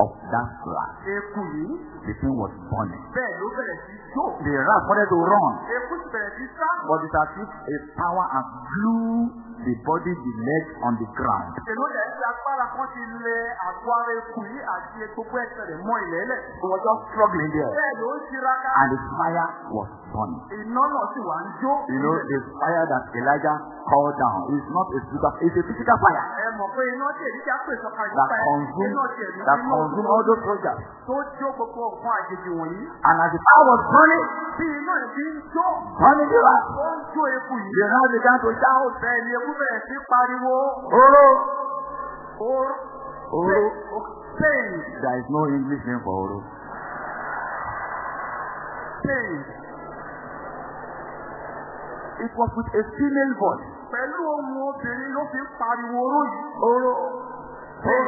S1: of that rat.
S2: eku yìí.
S1: The thing was burning.
S2: Bẹ́ẹ̀ ló bẹ̀rẹ̀ sí jó.
S1: The rat wanted to run,
S2: Eku sì bẹ̀rẹ̀ sí sá.
S1: but it's as if a power has glue the body, the leg on the ground.
S2: Èló dẹ̀ ti agbára kan ti lẹ àgọ́ ara eku yìí àti gbogbo ẹsẹ̀ rẹ̀ mọ́ ilẹ̀ẹ́lẹ̀.
S1: He was just struggling there,
S2: Bẹ́ẹ̀ ló ń tiraka.
S1: and the fire was burning.
S2: Iná náà sì wà ń jó.
S1: You know, the fire that Elijah called down is not a physical, it's a physical fire
S2: Ẹ mọ̀ pé iná tí èdè já pè sọ́ka
S1: that
S2: ìgbà èdè
S1: that
S2: iná
S1: consumed all those soldiers.
S2: tó jó gbogbo nǹkan àjèjì wọ̀nyí.
S1: And as the fire was burning,
S2: Bí iná yìí fi ń jó,
S1: burning the rat,
S2: ó ń jó eku yìí.
S1: the rat began to shout,
S2: Bẹ́ẹ̀ ni eku bẹ̀rẹ̀ sí pariwo.
S1: Oro!
S2: Or
S1: Oro!
S2: pain
S1: There is no English name for Oro.
S2: pain
S1: It was with a female voice.
S2: pẹ̀lú ohun obìnrin ló fi pariwo oró yìí.
S1: Oro!
S2: Pain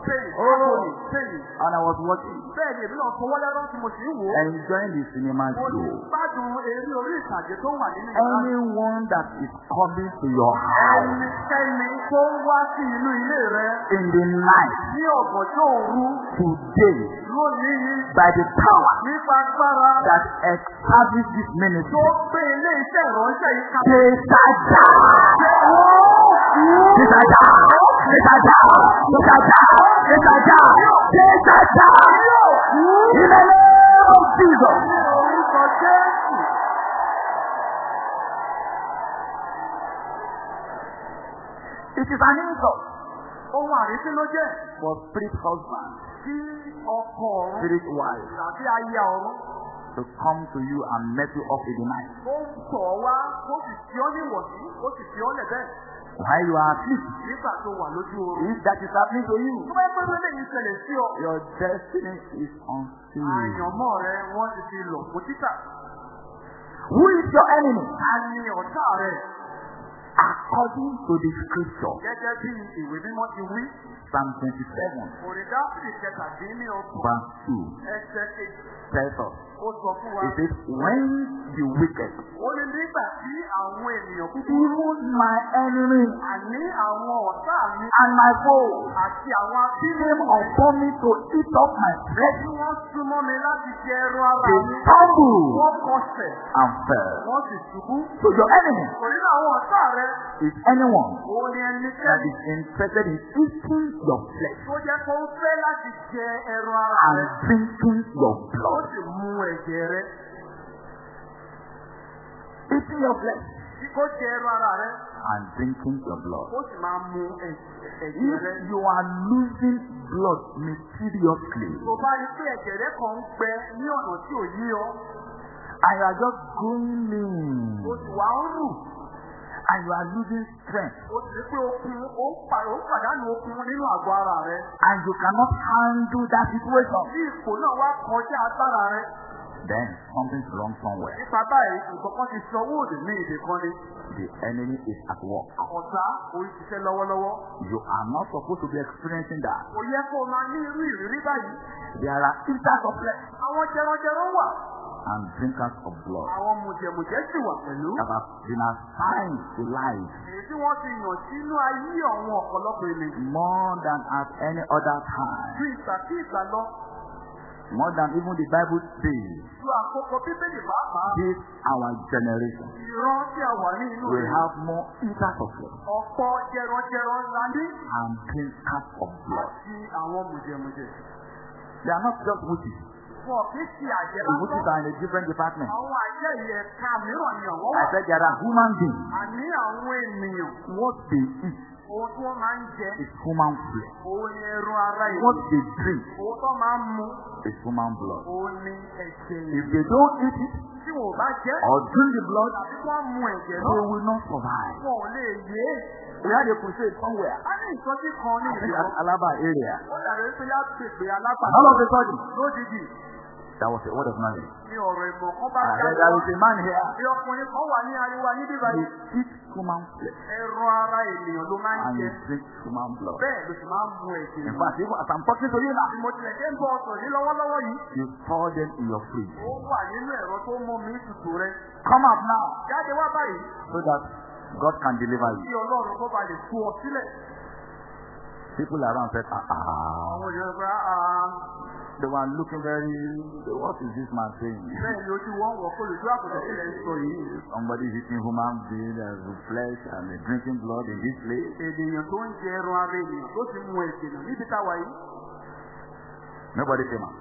S2: Pain.
S1: And I was watching,
S2: Bẹ́ẹ̀ ni èmi náà fọwọ́ lẹ́rọ́ tí mo sì ń wò ó.
S1: enjoying the cinema
S2: Mo ti
S1: show.
S2: gbádùn eré orí ìtàgé tó wà nínú ìlànà.
S1: Anyone that is coming to your house
S2: Ẹnikẹ́ni tó ń wá sí inú ilé rẹ
S1: in the night
S2: ní ọ̀gànjọ́ òru
S1: today
S2: lónìí
S1: by the power
S2: nípa agbára
S1: that established this
S2: tó
S1: ministry.
S2: gbé ilé iṣẹ́ ìránṣẹ́ yìí kalẹ̀.
S1: Tetaja! Tetaja! Tetaja! Tetaja! Tetaja! Tetaja! In the name of Jesus. It is an insult
S2: Ohun àrífín ló jẹ́
S1: for spirit husband,
S2: kí ọkọ ọ̀run
S1: spirit wife
S2: tàbí aya ọ̀run
S1: to come to you and met you up in the night
S2: tó ń tọ̀ wá tó sì fi ọ́ níwọ̀sí ó sì fi ọ́ lẹ̀ bẹ́ẹ̀
S1: while you are asleep.
S2: nígbà tó wà lójú oorun.
S1: If that is happening to you,
S2: Tó bá yẹ pé lóde yìí ṣẹlẹ̀ sí ọ.
S1: your destiny is unsealed.
S2: Àyànmọ́ rẹ wọ́n ti fi lọ̀ fún títà.
S1: Who is your enemy?
S2: A ní ọ̀tá rẹ̀
S1: According to the scripture,
S2: gẹ́gẹ́ bí ìwé mímọ́ ti wí.
S1: Psalm 27,
S2: Òrìdá fìdí kẹtàdínní ọgbọ̀n
S1: verse 2,
S2: ẹsẹ̀ kejì.
S1: tells us,
S2: Ó sọ fún wa.
S1: it says, When the wicked,
S2: Ó ní nígbà tí àwọn ènìyàn búburú
S1: even my enemy
S2: àní àwọn ọ̀tá mi
S1: and my foe,
S2: àti àwọn abínú
S1: came upon me to eat up my flesh,
S2: tí wọ́n súnmọ́ mi láti jẹ ẹran ara
S1: they
S2: Wọ́n kọsẹ̀,
S1: and fell.
S2: wọ́n sì ṣubú.
S1: So your enemy
S2: Òrìdá àwọn ọ̀tá rẹ̀
S1: is anyone that is interested in eating your flesh
S2: tó jẹ́ kó ń fẹ́ láti jẹ ẹran ara
S1: and drinking your
S2: Ó
S1: blood.
S2: sì mú ẹ̀jẹ̀ rẹ̀.
S1: your flesh
S2: Kó jẹ ẹran ara rẹ,
S1: and drinking your blood.
S2: ó sì máa mu ẹ̀- ẹ̀jẹ̀ rẹ.
S1: If you are losing blood mysteriously
S2: Tó bá rí pé ẹ̀jẹ̀ rẹ kan ń gbẹ ní ọ̀nà tí ò yí ọ,
S1: and you are just going in
S2: ń rù.
S1: and you are losing strength
S2: O sì rí pé okun, ó ń pa- ó ń pàdánù okun nínú àgọ́ ara rẹ.
S1: and you cannot handle that situation,
S2: Bí ipò náà wá kọjá agbára rẹ.
S1: Then something's wrong somewhere.
S2: Nípa báyìí, nǹkan kan ti sọ owó òdì ní èdè kan ni.
S1: The enemy is at work.
S2: Ọ̀tá orí ṣiṣẹ́ lọ́wọ́lọ́wọ́.
S1: You are not supposed to be experiencing that.
S2: Kò yẹ kó o máa ní irú ìrírí báyìí.
S1: There are eaters of flesh
S2: Àwọn jẹranjẹran wà.
S1: and drinkers of blood
S2: Àwọn mùjẹ̀mùjẹ̀ sì wà pẹ̀lú.
S1: that have been assigned to life
S2: Èyí tí wọ́n ti yàn sínú ayé àwọn ọ̀pọ̀lọpọ̀ ènìyàn.
S1: more than at any other time,
S2: Ju ìgbà sí ìgbà lọ.
S1: More than even the Bible says.
S2: Ju àkókò bíbélì pàápàá.
S1: This our generation.
S2: Ìran tí a wà ní inú
S1: We have more flesh
S2: Ọ̀pọ̀ jẹranjẹran ńlá ní.
S1: and drinkers of blood.
S2: Àti àwọn mùjẹ̀mùjẹ̀.
S1: They are not just witches.
S2: Wọ́n kì í ṣe àjẹ́
S1: The witches
S2: lásán.
S1: are in a different department.
S2: Àwọn àjẹ́ yìí ẹ̀ka mìíràn ni àwọn
S1: I said there are human beings.
S2: Àní àwọn ènìyàn.
S1: What they eat
S2: Ohun tí wọ́n máa ń jẹ.
S1: is human flesh.
S2: Òun ni ẹran ara
S1: What they drink
S2: Òun tó máa ń mu.
S1: is human blood.
S2: Òun ni ẹ̀jẹ̀
S1: If they don't eat it
S2: Tí wọn ò bá jẹ́.
S1: or drink the blood,
S2: Tàbí wọ́n mu ẹ̀jẹ̀
S1: they will not survive.
S2: Wọn ò lè yé.
S1: We had a crusade somewhere.
S2: A ní ìsọjí kan ní ìlú.
S1: Alaba area.
S2: Ó dàbí pé yá pèpè
S1: And
S2: alápàdé.
S1: all of a sudden,
S2: Lójijì
S1: there was a word of knowledge.
S2: ni ọ̀rọ̀ kan bá
S1: there is a man here.
S2: Bí ọkùnrin kan wà ní ariwa ní bíbá
S1: He eats human flesh
S2: Ẹran ara ènìyàn ló máa ń
S1: and he drinks human blood.
S2: Bẹ́ẹ̀ ló sì máa ń mu ẹ̀jẹ̀
S1: In fact, even as I'm talking to you now,
S2: Mo tilẹ̀ dé ń bọ̀ ọ̀sọ̀ yìí lọ́wọ́lọ́wọ́ yìí.
S1: you store them in your fridge.
S2: Ó wà nínú ẹ̀rọ tó mú mi tutù rẹ.
S1: Come out now
S2: Jáde wá báyìí.
S1: so that God can deliver
S2: Kí
S1: you.
S2: Ọlọ́run kó ba lè tú ọ sílẹ̀.
S1: People around said, ah, ah.
S2: Gba àà.
S1: They were looking very, what is this man saying? Somebody is eating human being as flesh and drinking blood in this place. Nobody came out.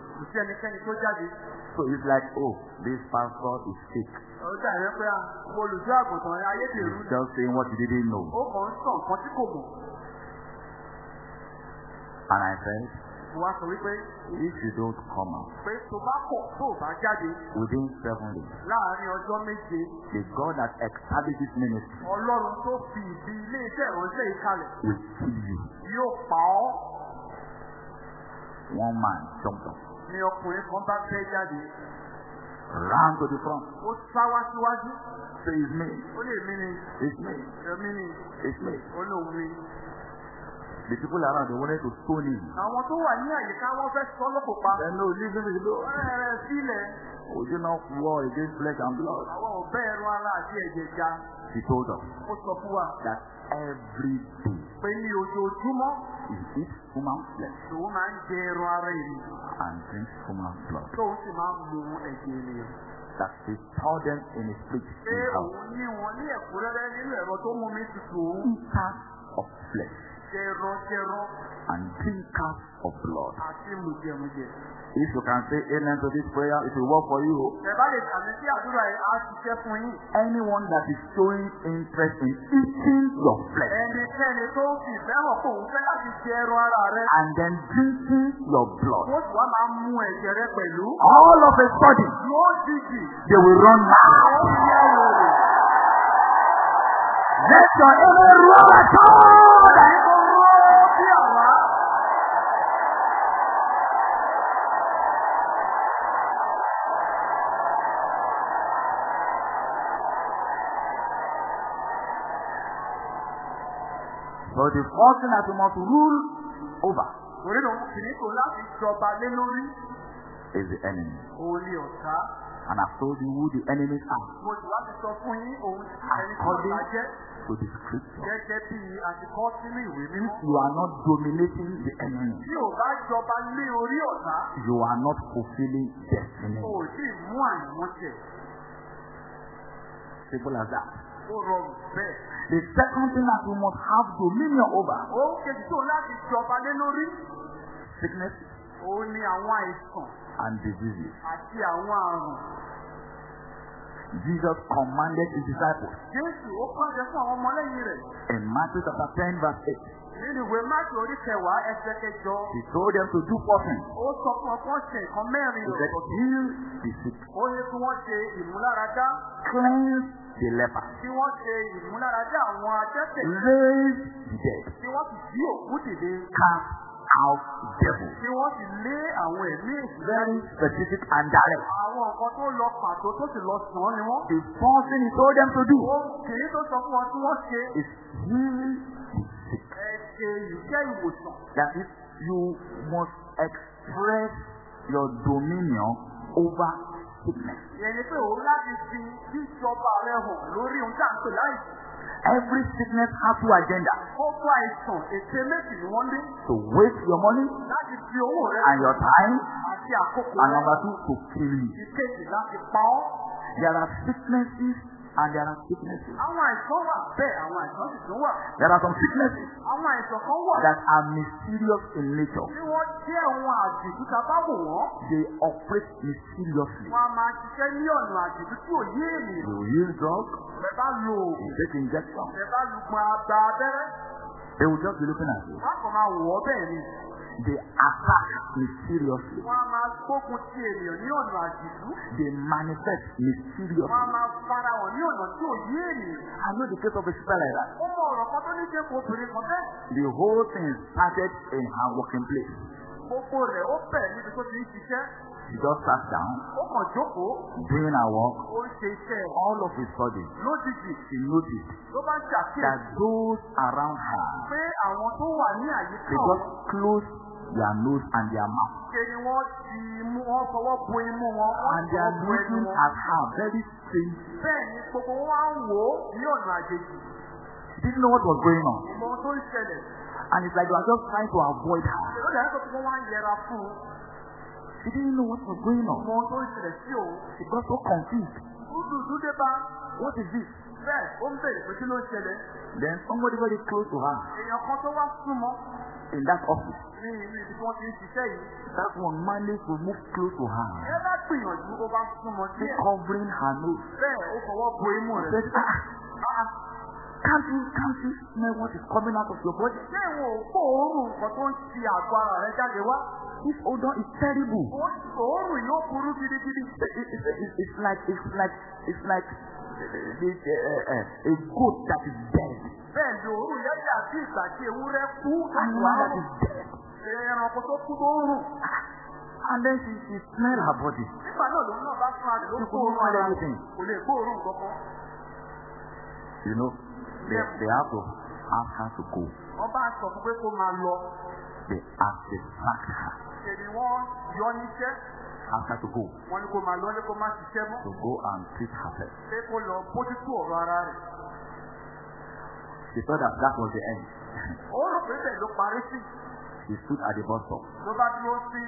S1: So it's like, oh, this pastor is sick.
S2: Ó dàbí pé à, olùdó àgùntàn ayédèrú
S1: He's
S2: ni.
S1: just saying what he didn't know.
S2: Ó kàn ń tí kò mọ̀.
S1: And I said,
S2: Mo wá sọ wípé
S1: if you don't come out
S2: pé tó bá pọ̀ tó ò bá jáde
S1: within seven days,
S2: láàárín ọjọ́ méje.
S1: the God that established this ministry
S2: Ọlọ́run tó fi ìdí ilé iṣẹ́ ìránṣẹ́ yìí kalẹ̀
S1: will kill you.
S2: yóò pa ọ́.
S1: One man jumped up,
S2: Ni ọkùnrin kan bá fẹ́ jáde.
S1: ran to the front.
S2: Ó sá wá síwájú.
S1: Say, it's me,
S2: Ó lè mí ni.
S1: it's me,
S2: Èmi ni.
S1: it's me.
S2: Ó lóun ni.
S1: The people around, they wanted to stone him.
S2: Àwọn tó wà ní àyíká wọn fẹ́ sọ lóko pa.
S1: Then no, leave him alone.
S2: Ọ̀rẹ́ sílẹ̀.
S1: Would you not war against flesh and blood?
S2: Àwọn ò bẹ́ ẹran ara àti ẹ̀jẹ̀ já.
S1: He told us
S2: Ó sọ fún wa
S1: that every day
S2: pé ní ojoojúmọ́
S1: he eats human flesh
S2: lòun máa ń jẹ ẹran ara ènìyàn.
S1: and drinks human blood.
S2: Tóun sì máa ń mu ẹ̀jẹ̀ ènìyàn.
S1: That he stored them in his in house.
S2: òun ní wọn ní ẹ̀kúnrẹ́rẹ́ nínú ẹ̀rọ tó mú mi tutù òun.
S1: Eaters of flesh and drinkers of blood.
S2: mùjẹmùjẹ.
S1: If you can say amen to this prayer, it will work for you. Anyone that is showing interest in eating your flesh and then drinking your blood, all of a sudden they will run
S2: wòrò.
S1: Let your enemy run at all. So the thing that you must rule over
S2: Torí lòun kì ní kò láti jọba lé lórí.
S1: is the enemy.
S2: Ni ọ̀tá.
S1: And I've told you who the enemies are
S2: Mo sì wá ti sọ fún yín òun ẹni
S1: according
S2: ọ̀tá jẹ́.
S1: to the scripture.
S2: Gẹ́gẹ́ bí àtikọ́ sínú ìwé
S1: If
S2: mímọ́.
S1: you are not dominating the enemy,
S2: Tí ò bá jọba lé orí ọ̀tá,
S1: you are not fulfilling destiny.
S2: o ò tí ì mú àìmọ́jẹ̀.
S1: Simple as that. The second thing that you must have dominion over
S2: Ó kejì tó láti jọba lé lórí.
S1: sickness
S2: Òun ni àwọn àìsàn
S1: and diseases.
S2: àti àwọn àrùn.
S1: Jesus commanded his disciples
S2: Jésù ó pàṣẹ fún àwọn ọmọlẹ́yìn rẹ̀.
S1: in Matthew chapter 10 verse 8.
S2: Nínú ìwé Máàkì orí kẹwàá ẹsẹ̀ kẹjọ,
S1: He told them to do four things.
S2: ó sọ fún ọkọ ṣe nǹkan mẹ́rin
S1: He said,
S2: rẹ̀.
S1: heal the sick,
S2: Ó ní kí wọ́n ṣe ìmúláradá,
S1: cleanse the leper,
S2: kí wọ́n ṣe ìmúláradá àwọn adẹ́tẹ̀,
S1: raise the dead,
S2: kí wọ́n sì jí òkú dìde,
S1: cast out devils.
S2: kí wọ́n sì lé àwọn ẹ̀mí
S1: Very specific and direct.
S2: Àwọn nǹkan tó lọ pàtó tó sì lọ sàn án ni wọ́n.
S1: The first thing he told them to do
S2: Ó kìí tó sọ fún wọn tí wọ́n ṣe
S1: is heal
S2: ṣe ìjẹ́ ìwòsàn.
S1: That is, you must express your dominion over sickness.
S2: Ìyẹn ni pé òun láti fi jíjọba rẹ hàn lórí ohun tí à ń pè láìsàn.
S1: Every sickness has two agendas.
S2: Gbogbo àìsàn ète méjì ni wọ́n ní
S1: To waste your money
S2: láti fi owó rẹ
S1: and your time,
S2: àti àkókò
S1: and number two, to kill you.
S2: ìkejì láti pa ọ́.
S1: There are sicknesses and there are sicknesses.
S2: Àwọn àìsàn wà bẹ́ẹ̀ àwọn àìsàn sì tún wà.
S1: There are some sicknesses
S2: Àwọn àìsàn kan wà
S1: that are mysterious in nature.
S2: tí wọ́n jẹ́ ohun àjèjì tá a bá wò wọ́n.
S1: They operate mysteriously.
S2: Wọ́n á máa ṣiṣẹ́ ní ọ̀nà àjèjì tí ò yé ènìyàn.
S1: They will use drugs,
S2: Bẹ́ẹ̀ bá lo
S1: they
S2: oògùn,
S1: take injection.
S2: bẹ́ẹ̀ bá lu gbọ́n àgbà abẹ́rẹ́.
S1: They will just be looking at you.
S2: Wọ́n á kàn máa wọ̀ ọ́ bẹ́ẹ̀ ni.
S1: They attack mysteriously.
S2: Wọ́n á máa gbógun ti ènìyàn ní ọ̀nà àjèjì.
S1: They manifest
S2: Wọ́n
S1: mysteriously.
S2: máa fara hàn ní ọ̀nà tí ò yé ènìyàn.
S1: I know the case of a sister like that.
S2: Ó mọ ọ̀rọ̀ kan tó ní ṣe kó obìnrin kan bẹ́ẹ̀.
S1: The whole thing started in her working place.
S2: Gbogbo rẹ̀ ó bẹ̀rẹ̀ níbi tó ti ń ṣiṣẹ́.
S1: She just sat down,
S2: Ó kàn jókòó.
S1: doing her work.
S2: Ó ń ṣe iṣẹ́ ẹ̀.
S1: All of a sudden,
S2: Lójijì
S1: she noticed
S2: ló bá ń
S1: that those around her,
S2: pé àwọn tó wà ní àyíká
S1: they just closed their nose and their mouth.
S2: ṣe ni wọ́n ti mú wọ́n fọwọ́ bo imú wọn. Wọ́n
S1: And they are looking at her very strange.
S2: Bẹ́ẹ̀ ni gbogbo wọn wá ń wò ó ní ọ̀nà àjèjì.
S1: She didn't know what was going on.
S2: Ìmọ̀ ohun tó ń ṣẹlẹ̀.
S1: And it's like they were just trying to avoid her.
S2: Ó dàbí pé wọ́n wá ń yẹra fún un.
S1: She didn't know what was going on.
S2: Ìmọ̀ ohun tó ń ṣẹlẹ̀ sí òun.
S1: She got so confused.
S2: Dúdú dé bá.
S1: What is this?
S2: Bẹ́ẹ̀ ó ń bèrè pé kí ló ń ṣẹlẹ̀.
S1: Then somebody very close to her
S2: Èèyàn kan tó wá súnmọ́
S1: in that office,
S2: ní ibi tí wọ́n ti ń ṣiṣẹ́ yìí.
S1: that one managed to move close to her,
S2: Ẹ bá gbìyànjú ó bá súnmọ́ díẹ̀.
S1: covering her nose.
S2: Bẹ́ẹ̀ ó fọwọ́ bo imú
S1: She
S2: rẹ̀.
S1: said, ah,
S2: Ah,
S1: can't you, can't you smell what is coming out of your body?
S2: Ṣé ìwọ ò kó òórùn nǹkan tó ń ti àgọ́ ara rẹ jáde wá?
S1: This odor is terrible.
S2: Òórùn yóò burú gidigidi.
S1: It's like, it's like, it's like uh, uh, uh, a goat that is dead.
S2: Bẹ́ẹ̀ ni òórùn yẹn dàbí ìgbà tí ewúrẹ́ kú
S1: dead.
S2: ẹranko tó kú tó rùn.
S1: And then she, she smelled her body.
S2: Nígbà náà lòun náà bá fún adì ló kó
S1: find
S2: ara. Kò lè kó òórùn kankan.
S1: You know, they, they have to ask her to go.
S2: Wọ́n bá sọ fún pé kó máa lọ.
S1: They asked, they sacked her.
S2: Ni wọ́n yọ níṣẹ́?
S1: Asked her to go.
S2: Wọ́n ní kó máa lọ ní kó má ṣiṣẹ́ mọ́.
S1: To go and treat herself.
S2: Pé kó lọ bójútó ọ̀rọ̀ ara rẹ̀.
S1: She thought that that was the end.
S2: Ó rò pé bẹ́ẹ̀ ló parí sí.
S1: She stood at the bus stop.
S2: Ló bá dúró sí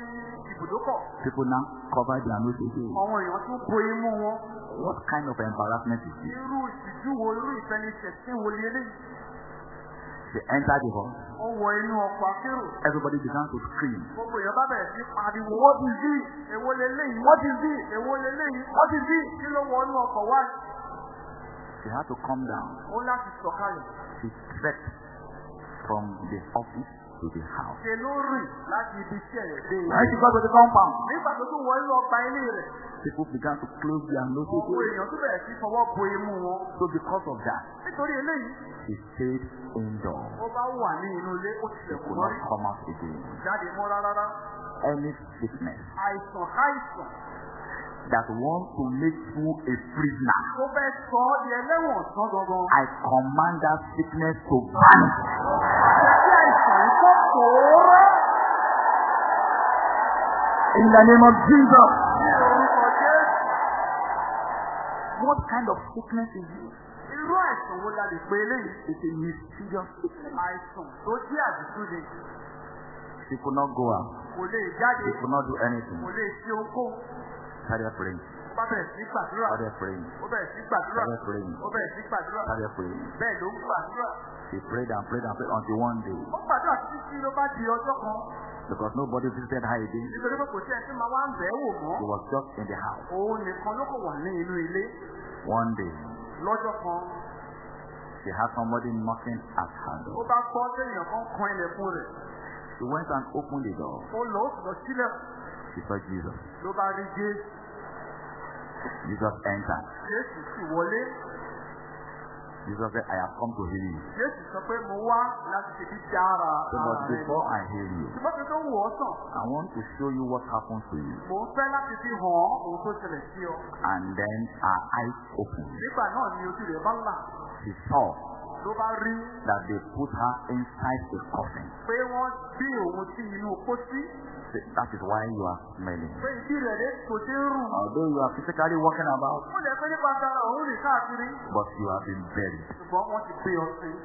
S2: ibùdókọ̀.
S1: People now covered their nose again.
S2: Àwọn èèyàn tún bo imú wọn.
S1: What kind of embarrassment is this?
S2: Irú ìtìjú wo, irú ìfẹnisẹ̀ tí wo lé léyìí?
S1: They entered the hall.
S2: Ó wọ inú ọkọ̀ akérò.
S1: Everybody began to scream.
S2: Gbogbo èèyàn bá bẹ̀rẹ̀ sí pariwo.
S1: What is this?
S2: Èwo leléyìí?
S1: What is this?
S2: Èwo leléyìí?
S1: What is this?
S2: Kí ló wọ inú ọkọ̀ wá?
S1: She had to come down.
S2: Ó láti sọ̀kalẹ̀.
S1: She trekked from the office to the house.
S2: Ṣé ló rìn láti ibi iṣẹ́ rẹ̀ dé
S1: When she got to the compound,
S2: Nígbà tó tún wọ inú ọgbà ilé rẹ̀,
S1: people began to close their noses.
S2: gbogbo èèyàn tún bẹ̀rẹ̀ sí fọwọ́ bo imú wọn.
S1: So because of that,
S2: Nítorí eléyìí,
S1: she stayed indoors.
S2: ó bá wà ní inú ilé, ó
S1: She
S2: tilẹ̀kùn
S1: could
S2: mọ́rí.
S1: not come out again.
S2: Jáde mọ́ rárá.
S1: Any sickness
S2: Àìsàn káìsàn
S1: that wants to make you a prisoner,
S2: tó fẹ́ sọ ọ́ di ẹlẹ́wọ̀n tán gangan.
S1: I command that sickness to vanish.
S2: Àìsàn
S1: In the name of Jesus.
S2: ní orúkọ Jésù.
S1: What kind of sickness is this?
S2: Irú àìsàn wo la lè pe eléyìí?
S1: It's a mysterious sickness.
S2: Àìsàn tó jẹ́ àdìsú ni.
S1: She could not go out.
S2: Kò lè jáde,
S1: She could not do anything.
S2: kò lè ṣe ohunkóhun.
S1: Started praying.
S2: Ó bá bẹ̀rẹ̀ sí gbàdúrà.
S1: Started praying.
S2: Ó bẹ̀rẹ̀ sí gbàdúrà.
S1: Started praying.
S2: Ó bẹ̀rẹ̀ sí gbàdúrà.
S1: Started praying.
S2: Bẹ́ẹ̀ ló ń gbàdúrà.
S1: She prayed and prayed and prayed until one day,
S2: Ó gbàdúrà títí tí ló bá di ọjọ́ kan.
S1: because nobody visited her again,
S2: Nítorí pé kò sí ẹni tí máa wá ń bẹ̀ ẹ́ wò mọ́.
S1: she was just in the house.
S2: Òun nìkan ló kò wà ní inú ilé.
S1: One day,
S2: lọ́jọ́ kan
S1: she had somebody knocking at her
S2: ó
S1: door.
S2: bá gbọ́ sẹ́yìn kan kan ilẹ̀kùn rẹ̀
S1: She went and opened the door.
S2: ó lọ ó sì lọ
S1: She saw Jesus.
S2: ló bá rí jésù
S1: Jesus entered.
S2: jésù sì wọlé
S1: Jesus said, I have come to heal you.
S2: jésù sọ pé mo wá láti ṣe dídí ara
S1: but before I heal you,
S2: ṣùgbọ́n kí n tó wò ọ́ sàn
S1: I want to show you what happens to you.
S2: ń fẹ́ láti fi hàn ọ́ ohun tó ṣẹlẹ̀ sí ọ
S1: And then her eyes opened.
S2: nígbà náà ni ojú rẹ̀ bá là
S1: She saw
S2: ló bá rí
S1: that they put her inside a coffin.
S2: pé wọ́n gbé òun sí inú pósí
S1: That is why you are smelling. Although you are physically walking about, but you have been buried.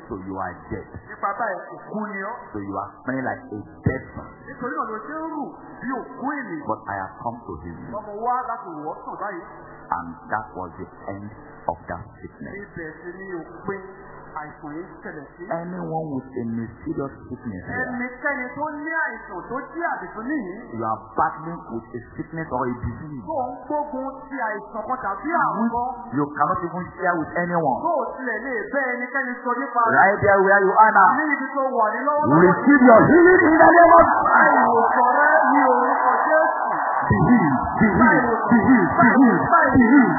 S1: So you are dead. So you are smelling like a dead man. But I have come to
S2: báyìí
S1: And that was the end of that sickness.
S2: Àìsàn yìí ṣẹlẹ̀ sí.
S1: Anyone with a mysterious sickness here,
S2: ẹnikẹ́ni tó ní àìsàn tó jí àdìsún nìyí.
S1: You are battling with a sickness or a disease.
S2: Tó ń gbógun ti àìsàn kan tàbí àrùn kan
S1: you cannot even share with anyone.
S2: tó ò tilẹ̀ lè bẹ́ ẹnikẹ́ni sọ nípa rẹ̀.
S1: Right there where you are now,
S2: ní ibi tó wà ní lọ́wọ́lọ́wọ́
S1: receive your healing in the name of
S2: àìwòsàn rẹ ní orúkọ Jésù.
S1: Be healed, be healed, be healed, be healed, be healed,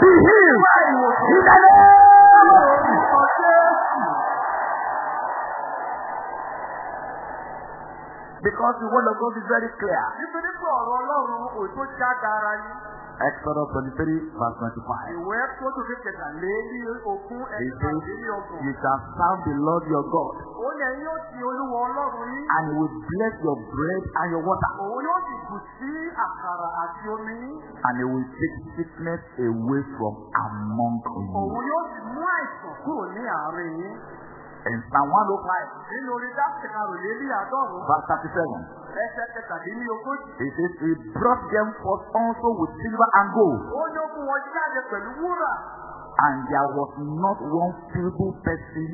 S1: be healed in the name Because the word of God is very clear.
S2: Nítorí pé ọ̀rọ̀ Ọlọ́run ò tó já gara ni.
S1: Exodus 23, verse 25.
S2: Ìwé tó tó fi kẹta lé ní ogún
S1: He
S2: ẹ̀ka
S1: says,
S2: lé ní ọgbọ̀n.
S1: You shall serve the Lord your God,
S2: Ó ní ẹ̀yin yóò ti olúwa Ọlọ́run yín.
S1: and he will bless your bread and your water,
S2: Òun yóò sì bù sí àkàrà àti omi yín.
S1: and he will take sickness away from among
S2: Òun
S1: you.
S2: yóò sì mú àìsàn kúrò ní àárín yín.
S1: In Psalm 105,
S2: Nínú orí dáṣẹ̀ karùn-ún-lé-ní àádọ́rùn-ún.
S1: verse 37,
S2: Ẹsẹ̀ kẹtàdínní ogójì.
S1: he says, He brought them forth also with silver and gold,
S2: Ó ní ó fún wọn jáde pẹ̀lú wúrà.
S1: and there was not one feeble person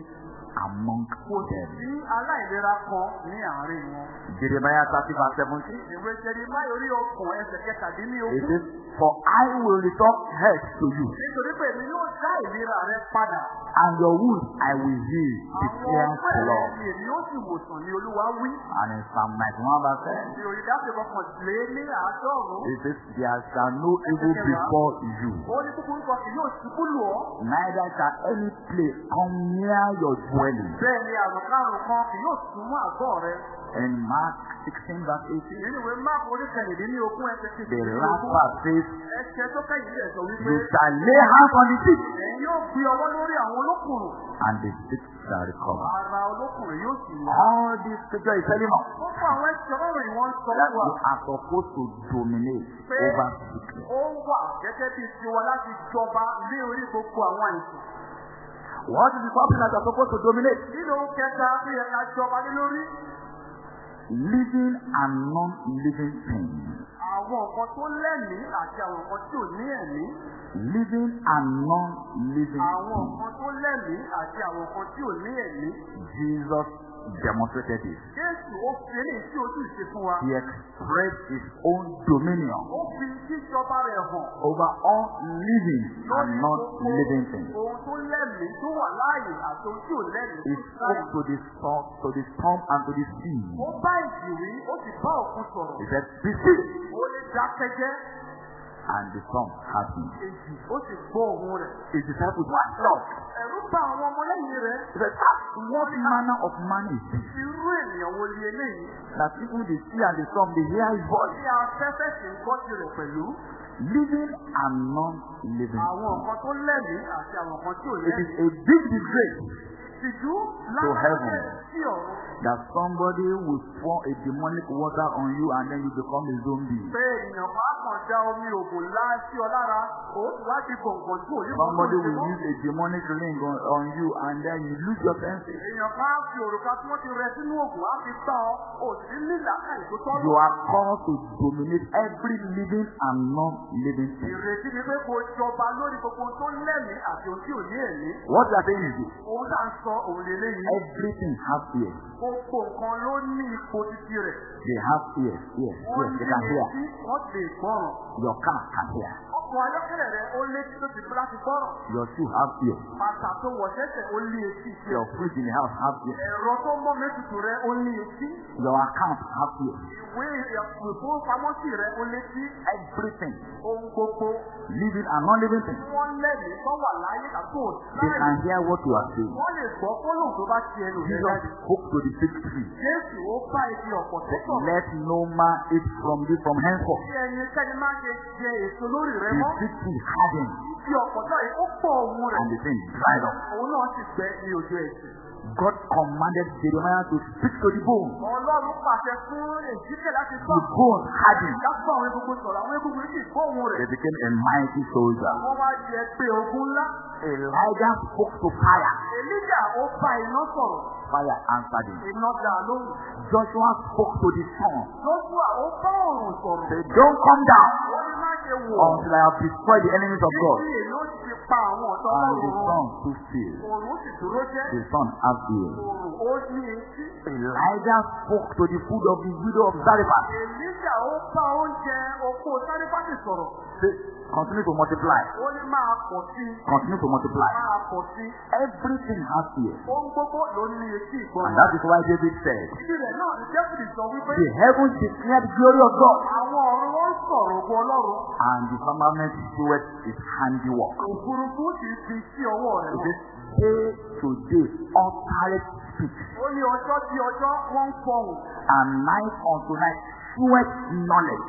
S1: among
S2: Kò sì
S1: them.
S2: sí aláìlera kan ní àárín wọn.
S1: Jeremiah 30, verse 17.
S2: Ìwé Jeremiah orí ọkùn ẹsẹ̀ kẹtàdínní
S1: It says, For I will restore health to you,
S2: Nítorí pé èmi yóò dá ìlera rẹ padà.
S1: and your wounds I will heal,
S2: Àwọn ọgbẹ́
S1: the Lord.
S2: ni èmi yóò sì wòsàn ní Olúwa wí.
S1: And in Psalm 91, verse 10,
S2: Ní orí dáṣẹ̀ kọkàn lé ní àádọ́rùn-ún.
S1: it says, There shall no evil befall you,
S2: Ó ní kúkúrú kan kì yóò ṣubú lù ọ́.
S1: neither shall any plague come near your dwelling.
S2: Bẹ́ẹ̀ ni àrùn kárùn kan kì yóò súnmọ́ àgọ́ rẹ.
S1: In Mark 16, verse 18,
S2: Nínú ìwé Máàkù orí kẹrìndínlẹ́ni ogún ẹsẹ̀
S1: the
S2: kejì.
S1: last part says,
S2: Ẹsẹ̀ tó kẹ́yìn lẹ̀ sọ wípé.
S1: You shall lay hands on the sick,
S2: Ẹ̀yin yóò gbé ọwọ́ lórí àwọn olókùnrin.
S1: and the sick shall recover.
S2: Ara olókùnrin yóò sì yá.
S1: All this scripture is telling us
S2: àwọn ìwọ̀n sọ
S1: that we are supposed to dominate over sickness.
S2: Ó wà gẹ́gẹ́ bí tiwa láti jọba lé orí gbogbo àwọn àìsàn.
S1: What is the something that are supposed to dominate?
S2: Nínú kẹta bí jọba lórí.
S1: Living and non-living things.
S2: Àwọn nǹkan tó lẹ́mìí àti àwọn nǹkan tí ò ní ẹ̀mí.
S1: Living and non-living
S2: Àwọn nǹkan tó lẹ́mìí àti àwọn nǹkan tí ò ní ẹ̀mí.
S1: Jesus demonstrated it.
S2: Jésù ó fi eléyìí tí ojú ìṣe fún wa.
S1: He expressed his own dominion
S2: Ó fi jíjọba rẹ̀ hàn.
S1: over all living and non-living things.
S2: gbogbo ohun tó lẹ́mìí tó wà láàyè àti ohun tí ò lẹ́mìí
S1: He spoke to the storm, to the storm and to the sea.
S2: Ó bá ìjì wí, ó sì bá òkun sọ̀rọ̀.
S1: He said, "Be still,"
S2: Ó lè dákẹ́jẹ́,
S1: and the storm happened.
S2: èjì ó sì gbọ́ òun rẹ̀.
S1: His disciples were shocked.
S2: Ẹ̀rù bá àwọn ọmọlẹ́yìn rẹ̀.
S1: He said, "Ah, "What manner of man is this?
S2: Irú ènìyàn wo ni eléyìí?
S1: That even the sea and the storm they hear his voice."
S2: Tí afẹ́fẹ́ sì ń gbọ́ tirẹ̀ pẹ̀lú.
S1: Living and non-living.
S2: Àwọn nǹkan tó lẹ́mìí àti àwọn nǹkan tí ò
S1: It is a big disgrace To heaven. that somebody will pour a demonic water on you and then you become a zombie. Somebody will use a demonic ring on, on you and then you lose your senses. You are called to dominate every living and non-living thing. What you are saying is this.
S2: Sọ òun.
S1: Everything has ears.
S2: Gbogbo nǹkan ló ní ipò títí rẹ̀.
S1: They have ears. Yes,
S2: ní
S1: they can hear.
S2: wọ́n lè gbọ́ràn.
S1: Your car can hear.
S2: Ọkọ̀ Ọkọ̀ ayọ́kẹ́lẹ́ rẹ ó létí tó ti láti gbọ́rọ̀.
S1: Your shoe have ears.
S2: Bàtà tó wọ̀ sẹ́sẹ̀ ó lé etí tiẹ̀.
S1: Your fridge in the house have ears.
S2: Ẹ̀rọ tó mọ́ mẹ́tutù rẹ ó lé etí.
S1: Your account have ears.
S2: Ìwé ìfowópamọ́sí rẹ ó létí.
S1: Everything,
S2: Ohun gbogbo
S1: living and non-living things,
S2: tí wọ́n lẹ́mìí tó wà láyé àtò
S1: they can hear what you are saying.
S2: Wọ́n lè gbọ́ fọ́lọ́hùn tó bá ti ẹnu rẹ̀
S1: Jesus spoke to the fig tree.
S2: Jésù ó bá ibi ọ̀pọ̀ tó sọ̀rọ̀.
S1: Let no man eat from thee from henceforth.
S2: Bí ẹni kẹ́ni máa ṣe jẹ èso lórí rẹ
S1: The tree hardened
S2: Ibi ọ̀pọ̀ náà yìí ó pọ̀ òun rẹ̀.
S1: and the thing dried up.
S2: Òun náà sì gbẹ ní ojú ẹ̀sìn.
S1: God commanded Jeremiah to speak to the bone.
S2: Ọlọ́run pàṣẹ fún Èjìkẹ́ láti
S1: The bone hardened.
S2: Láti àwọn egungun sọ̀rọ̀, àwọn egungun yìí sì gbọ́ òun rẹ̀.
S1: They became a mighty soldier.
S2: Wọ́n wá jẹ pé ogun ńlá.
S1: Elijah spoke to fire.
S2: Èlíjà ó bá iná sọ̀rọ̀.
S1: Fire answered him. Joshua spoke to the sun. Say, don't come down until I have destroyed the enemies of God. And the sun stood still. The sun have ears. Elijah spoke to the food of the widow of Zarephath. Say, continue to multiply. Continue to multiply. Everything has ears. And that is why David said, The heavens declare the glory of God, and the firmament sheweth his handiwork. It says, Day to day
S2: ń fọhùn.
S1: and night unto night sheweth knowledge.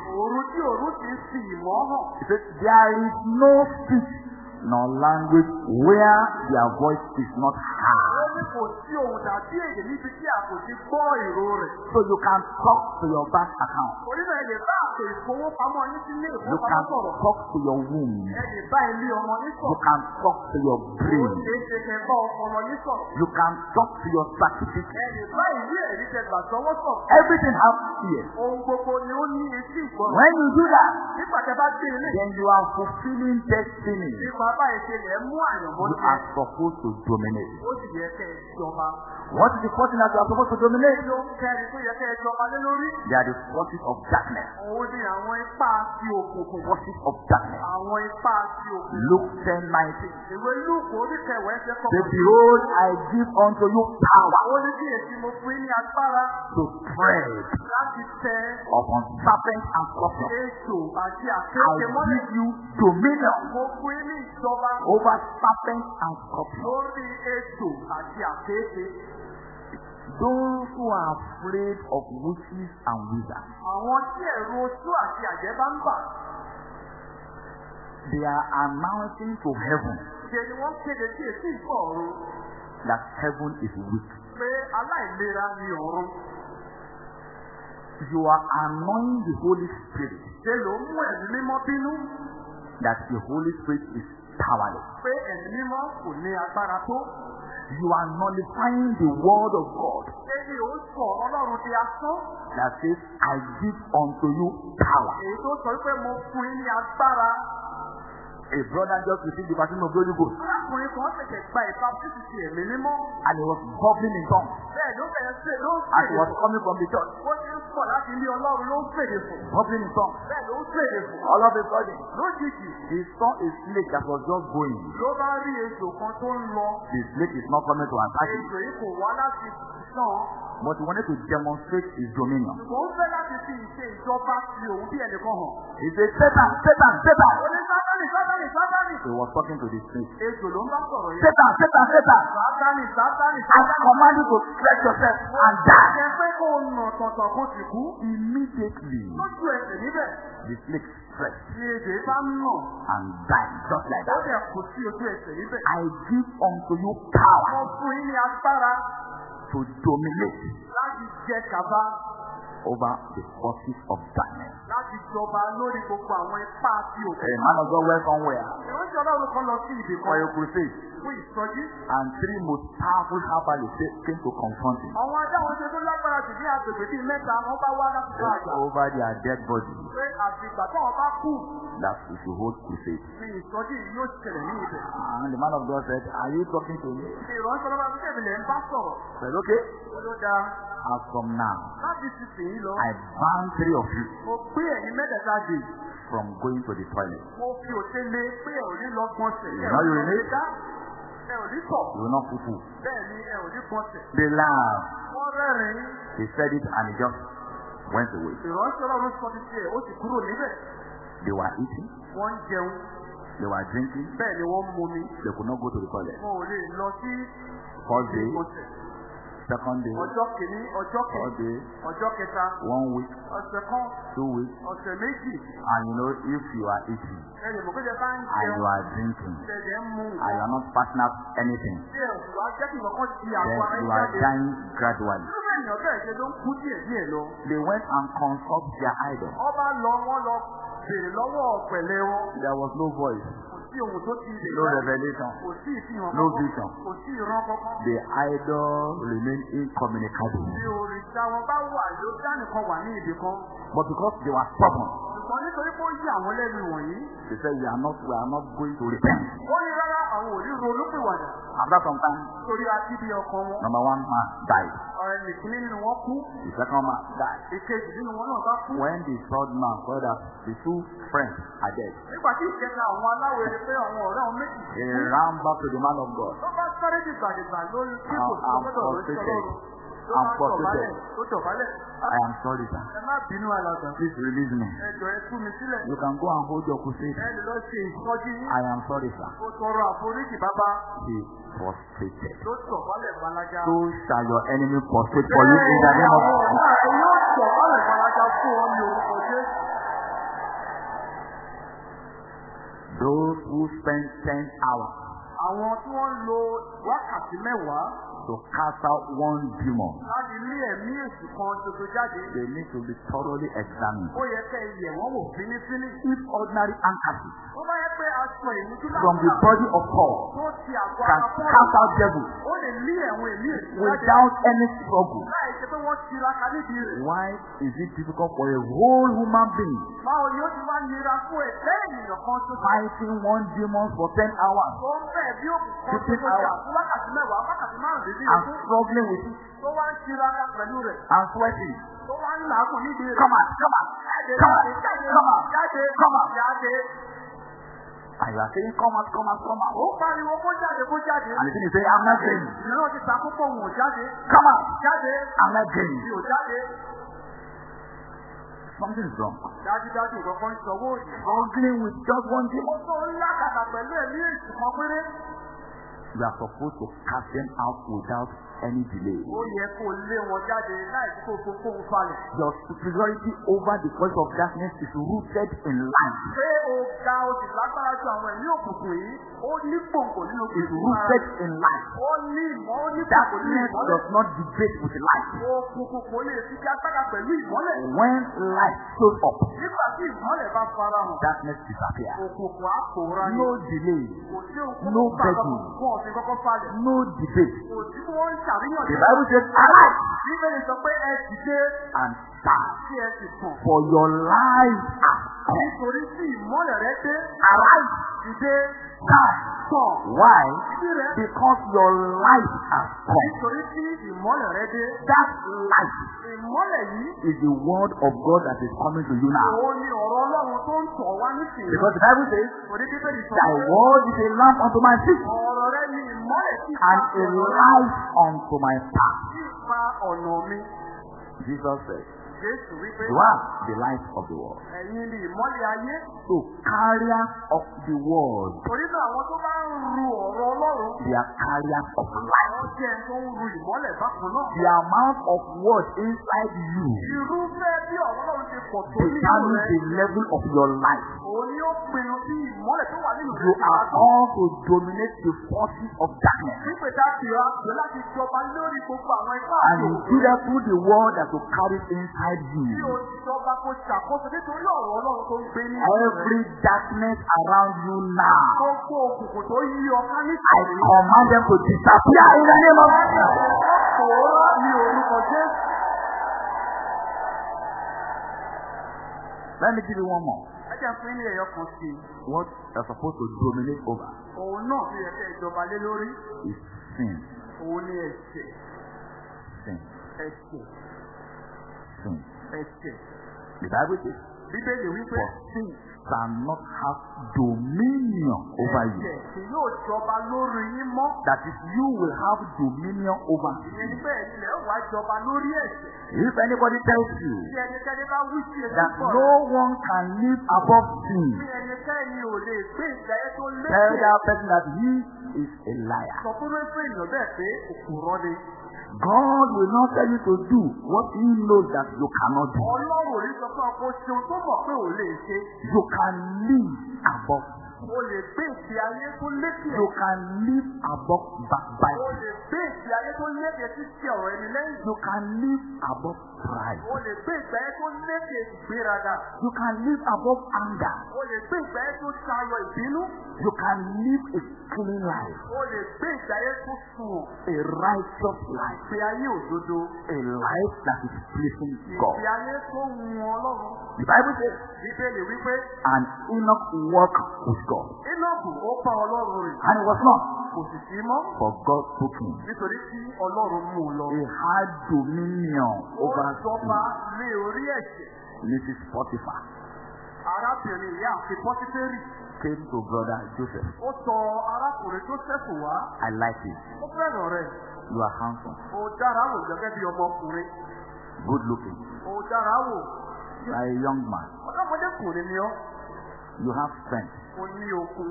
S1: It says, There is no speech nor language where their voice is not heard. So you can talk to your bank account. You can talk to your womb. You can talk to your brain. You can talk to your certificate. Everything has
S2: ìgbọ́ràn.
S1: When you do that, then you are fulfilling destiny. You are supposed to dominate. What is the thing that you are supposed to dominate?
S2: Kí?
S1: They are the forces of darkness.
S2: Òun ni àwọn ipá.
S1: Forces of darkness. Luke 10 19.
S2: Ìwé.
S1: Behold, I give unto you power
S2: Ó ní bí èsì mo fún ní agbára
S1: to tread upon serpents and
S2: àti
S1: I give you dominion
S2: ìjọba
S1: over serpents and scorpions.
S2: lórí ètò àti àkéèké.
S1: Those who are afraid of witches and wizards,
S2: Àwọn tí ẹ̀rù oṣù àti àjẹ́ bá ń bà.
S1: they are announcing to heaven
S2: Ṣé ni wọ́n kéde sí èsì ìfọ̀ ọ̀run
S1: that heaven is weak.
S2: pé aláìlera ni ọ̀run.
S1: You are anointing the Holy Spirit
S2: Ṣé ló mú ẹ̀mí mímọ́ bínú
S1: that the Holy Spirit is powerless.
S2: pé ẹ̀mí mímọ́ kò ní agbára tó?
S1: You are nullifying the word of God
S2: Ṣé ni ó sọ Ọlọ́run di asán?
S1: that says, I give unto you power.
S2: Èyí tó sọ pé mo fún yín ní agbára.
S1: A brother just received the baptism of Holy Ghost
S2: Arákùnrin kan ṣẹ̀ṣẹ̀ gba ìbáfísì ti ẹ̀mí mímọ́.
S1: and he was bubbling in tongues
S2: Bẹ́ẹ̀ ló bẹ̀rẹ̀ sí ló ń
S1: as he
S2: fèdè
S1: was
S2: fún.
S1: coming from the church.
S2: Ó ti ń pọ̀ láti ilé Ọlọ́run ló ń fèdè fún.
S1: Bubbling in tongues.
S2: Bẹ́ẹ̀ ló ń fèdè fún.
S1: All of a sudden,
S2: Lójijì
S1: he saw a snake that was just going.
S2: ló bá rí ejò kan tó ń lọ.
S1: The snake is not coming to attack him,
S2: Ejò yìí kò wá láti sàn.
S1: but he wanted to demonstrate his dominion.
S2: Ṣùgbọ́n ó fẹ́ láti fi ìṣe ìjọba ti òun bí ẹnìkan hàn.
S1: He said, Satan, Satan, Satan. He was talking to the snake.
S2: Ejò ló ń bá sọ̀rọ̀ yẹn.
S1: Satan, Satan, Satan. I command you to stretch yourself and die.
S2: Jẹ́ pé kó o nà tọ̀tọ̀ kó sì kú.
S1: Immediately,
S2: Lójú ẹsẹ̀ níbẹ̀.
S1: the snake stretched
S2: ejò yìí bá ń nà.
S1: and died just like
S2: Ó
S1: that.
S2: dẹ̀ kù sí ojú ẹsẹ̀ níbẹ̀.
S1: I give unto you power
S2: Wọ́n fún yín ní agbára
S1: to dominate
S2: láti jẹ gàba.
S1: Over the forces of darkness.
S2: Láti jọba lórí gbogbo àwọn ipá àti òkè.
S1: A man of God went somewhere
S2: Ìránṣẹ́ Ọlọ́run kan lọ sí
S1: for
S2: kan
S1: a crusade,
S2: fún ìsọjí.
S1: and three most powerful herbalists came to confront him
S2: Àwọn adáwọn ṣe tó lágbára jù ní agbègbè bíi mẹ́ta wọ́n bá wá láti bá àjà.
S1: over their dead body
S2: Pé àfìgbà táwọn bá kú
S1: that we should hold crusade.
S2: ni ìsọjí yóò ṣẹlẹ̀ ní ibẹ̀.
S1: And the man of God said, Are you talking to me?
S2: Ìránṣẹ́ Ọlọ́run àti Ṣèbìlẹ̀ ń bá sọ̀rọ̀.
S1: I said, Okay. As from now. I ban three of you from going to the toilet. You
S2: ò ní sọ̀.
S1: You will not
S2: ní gbọ̀nsẹ̀.
S1: They laughed. He said it and he just went away. They were eating, they were drinking, they could not go to the toilet. First day. Second day,
S2: Ọjọ́ kìíní, ọjọ́
S1: third
S2: kìíní,
S1: day,
S2: ọjọ́ kẹta,
S1: one week,
S2: ọ̀sẹ̀ kan,
S1: two weeks,
S2: ọ̀sẹ̀ méjì.
S1: and you know, if you are eating
S2: Ẹnì mọ̀ kéde bá ń
S1: and you
S2: jẹun.
S1: are drinking
S2: Tẹ̀lé ń mú
S1: and you are not about anything,
S2: ẹ̀ òṣù wa jẹ́ kí nǹkan ti
S1: then
S2: àgọ́ ara
S1: you
S2: yín
S1: are dying gradually.
S2: Ènìyàn bẹ́ẹ̀ ṣe ló ń kú díẹ̀ díẹ̀ lọ.
S1: They went and consult their idol.
S2: Ọba lọ wọ́n lọ bèrè lọ́wọ́ pẹ̀lẹ́ wọn.
S1: There was no voice, No revelation. No vision. The idol remained incommunicable. But because they were stubborn, they said, We are not, we are not going to repent. After some time, number one man died. The second man died. When the third man saw that the two friends are dead,
S2: Pé àwọn ọ̀rẹ́ méjì
S1: he ran back to the man of God.
S2: ló bá sáré dìgbàdìgbà lórí tí kò sí
S1: I'm
S2: lórí
S1: frustrated. I'm frustrated.
S2: tó.
S1: I am sorry, sir. Please release me. You can go and hold your crusade. I am sorry, sir. He
S2: gbalaja.
S1: So shall your enemy prostrate for you in the name of
S2: Àwọn
S1: Those who spend 10 hours.
S2: Àwọn tí wọ́n lo wákàtí mẹ́wàá
S1: to cast out one demon,
S2: láti lé ẹ̀mí èsì kan ṣoṣo jáde.
S1: they need to be thoroughly examined.
S2: Ó yẹ kẹ́ ẹ yẹ̀ wọ́n wò fínífíní.
S1: If ordinary handkerchief
S2: Ó bá yẹ pé aṣọ ìmújú
S1: from the body of Paul
S2: tó ti àgọ́
S1: can cast out devils
S2: ó lè lé ẹ̀wọ̀n èmi èsì jáde.
S1: without any struggle,
S2: Láì ṣe pé wọ́n tiraka nídìí rẹ̀.
S1: why is it difficult for a whole human being
S2: Báwo ni ó ti wá nira fún ẹ̀dá ènìyàn kan ṣoṣo?
S1: fighting one demon for 10 hours
S2: Tó ń bẹ̀ bí tó wákàtí mẹ́wàá wákàtí márùn-ún
S1: and struggling with it
S2: tó wá ń tiraka pẹ̀lú rẹ̀.
S1: and sweating?
S2: Tó wá ń làágùn nídìí rẹ̀.
S1: Come on, come on, come on, come on, come on.
S2: jáde.
S1: And you are saying, come out, come out, come
S2: Ó
S1: out.
S2: pariwo kó jáde kó jáde.
S1: And the thing is saying, I'm not going.
S2: Ìran ti púpọ̀ wò jáde.
S1: Come out,
S2: Jáde.
S1: I'm not going.
S2: Mi ò jáde.
S1: Something is wrong.
S2: Dájúdájú ìkọ̀kan ìṣọwọ́ òdì.
S1: Struggling with just one demon.
S2: Ó tó ńlá kàkà pẹ̀lú ẹ̀mí èsì kan péré.
S1: You are supposed to cast them out without any delay.
S2: Ó yẹ kó lé wọn jáde láì tí kò fún fóun falẹ̀.
S1: Your superiority over the voice of darkness is rooted in light.
S2: Pé o ga o sì lágbára ju àwọn ẹ̀mí òkùnkùn yìí, ó ní gbòǹgbò nínú
S1: Is
S2: kìkì
S1: rooted in light.
S2: Ó ní ìmọ̀, ó ní gbòǹgbò nínú
S1: Darkness
S2: ìmọ́lẹ̀.
S1: does not debate with light.
S2: Òkùnkùn kò lè fi agbára pẹ̀lú ìmọ́lẹ̀.
S1: When light shows up,
S2: Nígbà tí ìmọ́lẹ̀ bá fara hàn,
S1: darkness disappears.
S2: òkùnkùn á pòórá ní.
S1: No delay,
S2: Kò sí òkùnkùn
S1: no
S2: tó bá
S1: begging.
S2: wọn ọ̀sìn kọ́kọ́ falẹ̀.
S1: no debate.
S2: Kò sí wọ́n ń ṣàríyàn
S1: The Bible says, arise
S2: Bíbélì sọ pé ẹ dìde
S1: and stand,
S2: kí ẹ
S1: for your light has come.
S2: Nítorí tí ìmọ́lẹ̀ rẹ dé,
S1: Arise, stand. Why? Because your light has come.
S2: nítorí tí ìmọ́lẹ̀ rẹ dé.
S1: That light
S2: Ìmọ́lẹ̀ yìí,
S1: is the word of God that is coming to you now.
S2: òun ni ọ̀rọ̀ Ọlọ́run tó ń tọ̀ wá nísìnyí.
S1: Because the Bible says,
S2: Òní Bíbélì sọ
S1: Thy word is a lamp unto my feet
S2: ọ̀rọ̀ rẹ ni ìmọ́lẹ̀ tí
S1: and a light unto my path. Jesus said, You are the light of the world. So, carriers of the
S2: Ọlọ́run,
S1: they are carriers of light. The amount of word inside you determines the level of your life. You are called to dominate the forces of darkness. And you do that through the word that you carry inside
S2: Bí
S1: you. Every darkness around you now, I command them to disappear in the name of Jesus. Let me give you one more.
S2: Ẹ jẹ́ fún ilé ẹ̀yọ kan sí i.
S1: What you're supposed to dominate over
S2: Òun náà fi ẹ̀kẹ́ ìjọba lé lórí.
S1: is sin.
S2: Òun ni ẹ̀ṣẹ̀.
S1: Sin.
S2: ẹ̀ṣẹ̀
S1: sin.
S2: Ẹ̀ṣẹ̀
S1: The Bible says,
S2: bíbélì wípé
S1: For sin shall not have dominion over you.
S2: ẹ̀ṣẹ̀ kì yóò jọba lórí yín mọ́.
S1: That is, you will have dominion over
S2: ìyẹn jọba lórí ẹ̀ṣẹ̀.
S1: If anybody tells you
S2: tí ẹnikẹ́ni bá wí sí etí
S1: that no one can live above sin,
S2: ẹnikẹ́ni ò lè gbé
S1: tell that person that he is a liar.
S2: sọ fún mi pé ènìyàn bẹ́ẹ̀ pé òkúrọ́ ni.
S1: God will not tell you to do what he knows that you cannot do.
S2: ọlọ́run ò ní sọ fún ọ pé o ṣeun tó mọ̀ pé ò lè ṣe.
S1: You can live above.
S2: O lè gbé ìgbé ayé tó lékè.
S1: You can live above
S2: o
S1: backbiting.
S2: lè gbé ìgbé ayé tó lékè títí ọ̀rọ̀ ẹni lẹ́yìn.
S1: You can live above pride.
S2: o lè gbé ìgbé ayé tó lékè ìgbéraga.
S1: You can live above anger.
S2: o lè gbé ìgbé ayé tó tayọ ìbínú.
S1: You can live a clean life,
S2: o lè gbé ìgbé ayé tó sùn.
S1: a righteous life,
S2: ìgbé ayé òdodo.
S1: a life that is pleasing God.
S2: ìgbé ayé tó wù ọlọ́run.
S1: The Bible says,
S2: bíbélì wípé
S1: and Enoch walked with God.
S2: Ó ọlọ́run.
S1: And it was not,
S2: kò sì sí mọ́.
S1: for God took him.
S2: nítorí tí ọlọ́run mú un lọ.
S1: He had dominion
S2: ó
S1: over
S2: jọba
S1: sin.
S2: lé orí ẹ̀ṣẹ̀.
S1: Mrs. Potiphar
S2: arábìnrin ìyá àti pọ́tífẹ́rì.
S1: came to brother Joseph.
S2: ó arákùnrin wá.
S1: I like
S2: ó fẹ́ràn rẹ̀.
S1: You are handsome,
S2: ó dára wò gẹ́gẹ́ bí ọmọkùnrin.
S1: good looking.
S2: ó dára wò.
S1: You are a young man.
S2: ọ̀dọ́mọdékùnrin ni ọ́.
S1: You have strength.
S2: ó ní okun.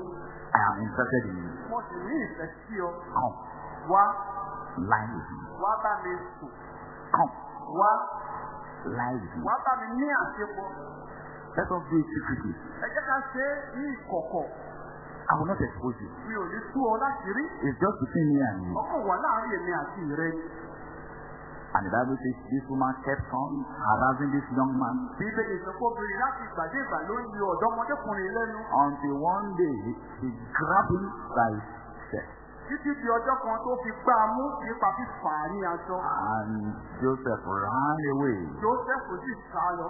S1: I am interested in you.
S2: mo sì ní ìfẹ́ sí ọ.
S1: Come,
S2: wá
S1: lie with me.
S2: wá bá mi sùn.
S1: Come,
S2: wá
S1: lie with me.
S2: wá bá mi ní àṣepọ̀.
S1: Let us do it secretly.
S2: ẹ jẹ́ ká ṣe é ní ìkọ̀kọ̀.
S1: I will not expose you.
S2: mi ò ní tú ọ láti rí.
S1: It's just between me and you.
S2: ọkọ̀ wà láàárín èmi àti ìrẹ.
S1: And the Bible says this woman kept on harassing this young man
S2: bíbélì sọ pé obìnrin láti ìgbàdé ìgbà ló ń yọ ọ̀dọ́mọdékùnrin lẹ́nu.
S1: until one day he, grabbed him by his shirt.
S2: Títí di ọjọ́ kan tó fi gbá a mú nípa fífà á ní aṣọ.
S1: And Joseph ran away,
S2: joseph sì sá lọ.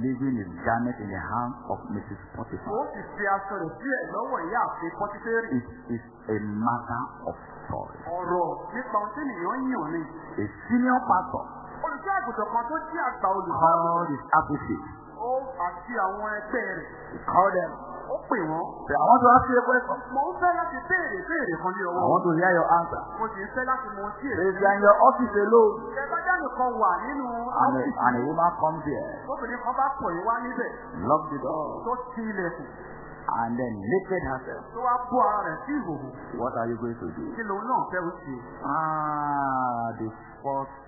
S1: leaving his garment in the hands of Mrs.
S2: ó
S1: Potiphar.
S2: sì fi aṣọ rẹ̀ sílẹ̀ lọ́wọ́ ìyá àfi pọ́tífẹ́rì.
S1: It is a matter of choice.
S2: ọ̀rọ̀ nípa ohun tí ènìyàn yàn ni.
S1: A senior pastor
S2: olùṣọ́ àgùntàn kan tó jẹ́ àgbà olùkọ́.
S1: called his associates.
S2: ó àti àwọn ẹgbẹ́ rẹ̀.
S1: He called them.
S2: Pè wọ́n.
S1: I want to ask you a question.
S2: mo ń fẹ́ láti béèrè béèrè kan ní
S1: I
S2: ọwọ́.
S1: want to hear your answer.
S2: mo sì ń fẹ́ láti mọ sí
S1: If
S2: èrè.
S1: you are in your office alone
S2: ìjẹ̀bájá nìkan wà nínú ọ́fíìsì.
S1: and a woman comes here,
S2: obìnrin kan bá pọ̀ yín wá níbẹ̀
S1: lock the door,
S2: tó ti ilẹ̀kùn
S1: and then naked herself,
S2: tó wá bó ara rẹ̀ sí ìhòòhò.
S1: what are you going to do?
S2: kí lòun náà fẹ́ ó ṣe.
S1: Ah, the first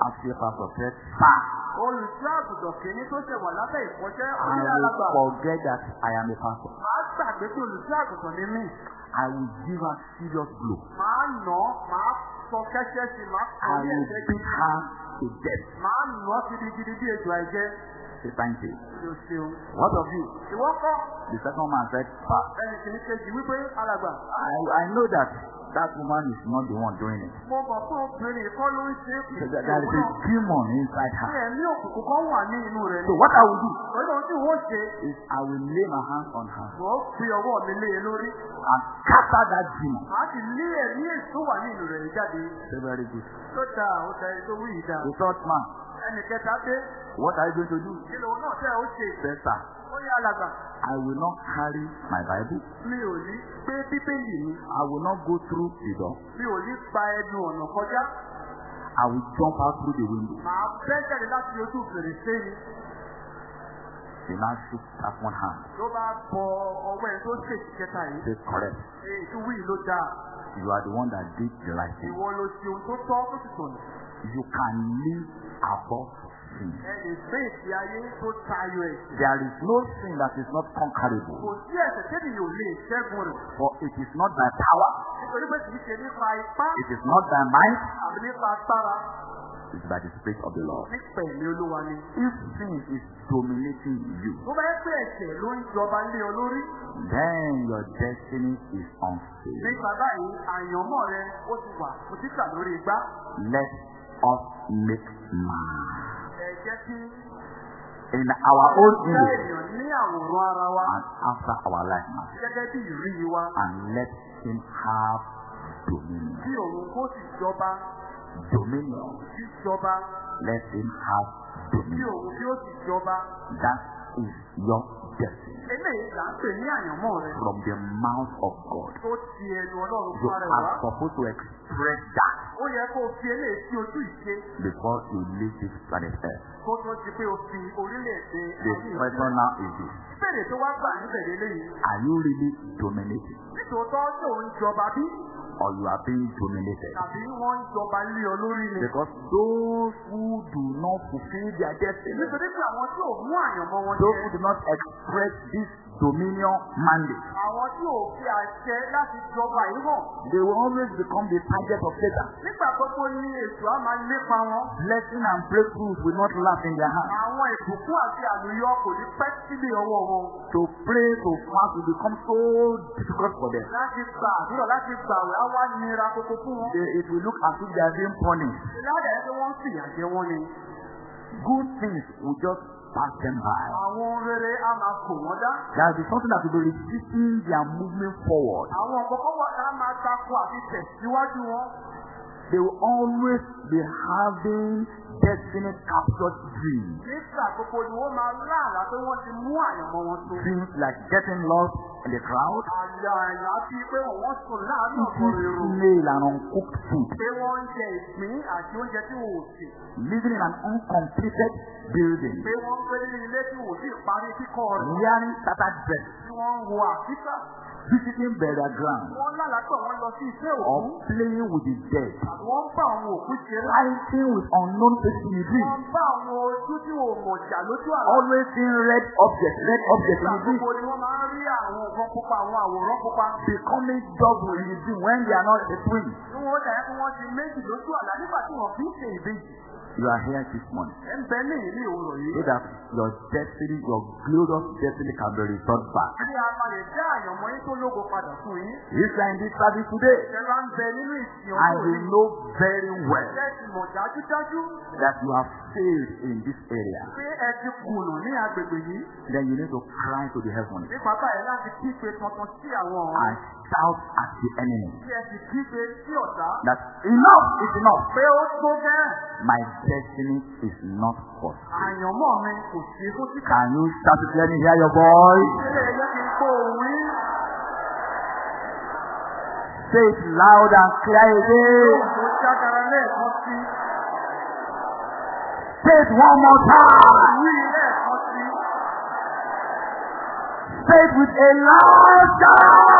S1: Pastor said, Sir,
S2: olùṣọ́ àgùntàn kìíní tó ṣẹ̀ wà lábẹ́ ìkọ́ṣẹ́
S1: I
S2: onílẹ̀ alàgbà.
S1: will forget that I am a pastor.
S2: Màá gbàgbé pé olùṣọ́ àgùntàn ni mí.
S1: I will give her serious blow.
S2: Màá nà án, màá sọ kẹ́sẹ́ sí i, màá
S1: I
S2: kọ́ ní
S1: will
S2: ẹ̀jẹ̀
S1: beat her to death.
S2: Màá nà án gidigidi bí ejò àìjẹ́.
S1: Say, thank you. What of you?
S2: Ìwọ kọ́
S1: The second man said, Sir,
S2: ẹnì kìíní kejì wípé alàgbà.
S1: I, I know that that woman is not the one doing it.
S2: Mo mọ̀ fún obìnrin kọ́ ló ń ṣe é
S1: There is a demon inside
S2: Ṣé
S1: her.
S2: ẹ̀mí òkùnkùn kan wà ní inú rẹ̀
S1: So what I will do
S2: Pẹ̀lú ohun tí wọ́n ṣe,
S1: is I will lay my hands on her
S2: wọ́n fi ọwọ́ mi lé e lórí.
S1: and scatter that demon.
S2: Màá sì lé ẹ̀mí èso wà ní inú rẹ̀ jáde.
S1: Say very good.
S2: Tó dáa, ó da ètò wí ìdá.
S1: The third man,
S2: Ẹnì kẹta dé.
S1: what are you going to do?
S2: Kí lòun náà tẹ́ ó ṣe?
S1: Say, sir,
S2: Ó yá alàgbà.
S1: I will not carry my Bible.
S2: Mi ò ní gbé bíbélì mi.
S1: I will not go through the door.
S2: Mi ò ní gba ẹnu ọ̀nà kọjá.
S1: I will jump out through the window.
S2: Màá bẹ́ jáde láti ojú fèrèsé ni.
S1: The man shook that one hand.
S2: Ló bá bọ ọwọ́ ẹ̀ tó ṣèṣì kẹta yìí.
S1: Say, correct.
S2: Èyí tó wí ló dáa.
S1: You are the one that did the right thing.
S2: Ìwọ ló ṣe ohun tó tọ́ tó sì tọ̀nà.
S1: You can live above sin.
S2: Ẹ lè gbé ìgbé ayé tó tayọ ẹ̀.
S1: There is no sin that is not
S2: Kò
S1: conquerable.
S2: sí ẹ̀sẹ̀ tẹ́lẹ̀ yóò lè ṣẹ́gun rẹ̀.
S1: For it is not by power,
S2: Nítorí pé kì í ṣe nípa ipá
S1: it is not by might,
S2: àbí nípa agbára.
S1: it is by the Spirit of the Lord.
S2: Nípa ẹ̀mí olúwa ni.
S1: If sin is dominating you,
S2: Tó bá yẹ pé ẹ̀ṣẹ̀ ló ń jọba lé ọ lórí.
S1: then your destiny is unstable.
S2: Nípa báyìí, àyànmọ́ rẹ ó ti wà fún títà lórí igbá.
S1: Let us make man
S2: jẹ́ kí
S1: in our own image and after our
S2: gẹ́gẹ́ bí wa.
S1: and let him have dominion.
S2: Kí òun kó sì jọba
S1: dominion. Let him have dominion.
S2: òun bí ó sì jọba.
S1: That is your destiny.
S2: eléyìí là ń pè ní àyànmọ́ rẹ.
S1: From the mouth of God.
S2: tó ti ẹnu ọlọ́run
S1: You
S2: fún ara
S1: are supposed to express that
S2: ó yẹ kó fi eléyìí sí ojú ìṣe
S1: before you leave this planet Earth.
S2: kó tó di pé o fi orílẹ̀-èdè
S1: The question now is this.
S2: ìbéèrè tó wá gbà níbẹ̀ lélẹ́yìí.
S1: Are you really dominating
S2: nítòótọ́ tí òun jọba bí
S1: or you are being dominated?
S2: tàbí wọ́n ń jọba lé ọ lórí ni.
S1: Because those who do not fulfill their destiny,
S2: nítorí pé àwọn tí ò mú àyànmọ́ wọn
S1: those who do not express this dominion mandate,
S2: àwọn tí ò fi àṣẹ láti jọba yìí hàn.
S1: they will always become the target of Satan.
S2: nígbà gbogbo ní ètò á máa lépa wọn.
S1: Blessing and breakthroughs will not last in their hands.
S2: àwọn ìbùkún àti àlùyọ kò ní pẹ́ sílé ọwọ́ wọn.
S1: To pray, to fast will become so difficult for them.
S2: láti gbà àdúrà láti gbàwẹ̀ á wá nira koko fún wọn.
S1: They, it will look as if they are being punished.
S2: ìlànà ẹ̀ pé wọ́n ń fìyà jẹ wọ́n ni.
S1: Good things will just pass them by.
S2: àwọn rere á máa kò wọ́n dá.
S1: There will be something that will be resisting their movement forward.
S2: àwọn kọ̀ọ̀kan wọ̀ á máa takò àti tẹ̀síwájú wọn.
S1: They will always be having destiny captured dreams.
S2: nígbà gbogbo ni wọ́n máa láàlá pé wọ́n ti mú àyànmọ́ wọn tó.
S1: Dreams like getting lost in the crowd, eating and uncooked food, living in an uncompleted building, wearing tattered dress, visiting burial ground, or playing with the dead, fighting with unknown
S2: àlá.
S1: always seeing red objects, red objects
S2: nǹkan pupa, àwọn àwòrán pupa.
S1: becoming double in the dream when they are not a twin.
S2: Wọ́n dà ẹ́ pé wọ́n ti méjì lójú àlá nígbà tí wọ́n fi ń ṣe ìbejì.
S1: You are here this morning.
S2: Ní ìwòrò
S1: so that your destiny, your glorious destiny can be restored back.
S2: Bí a máa lè dá àyànmọ́ yín tó lógo padà fún yín.
S1: If you are in this service today,
S2: Ìjọba ń bẹ nínú ìsìn
S1: I will know very well
S2: Ṣé ti mọ̀ dájúdájú
S1: that you have failed in this area.
S2: pé ẹ ti kùnà ní agbègbè yìí?
S1: Then you need to cry to the
S2: láti tuntun sí àwọn ọ̀run.
S1: and shout at the enemy that enough is enough. My destiny is not for. Can you shout it? Let me hear your voice. Say it loud and clear again. Say it one more time. Say it with a loud shout.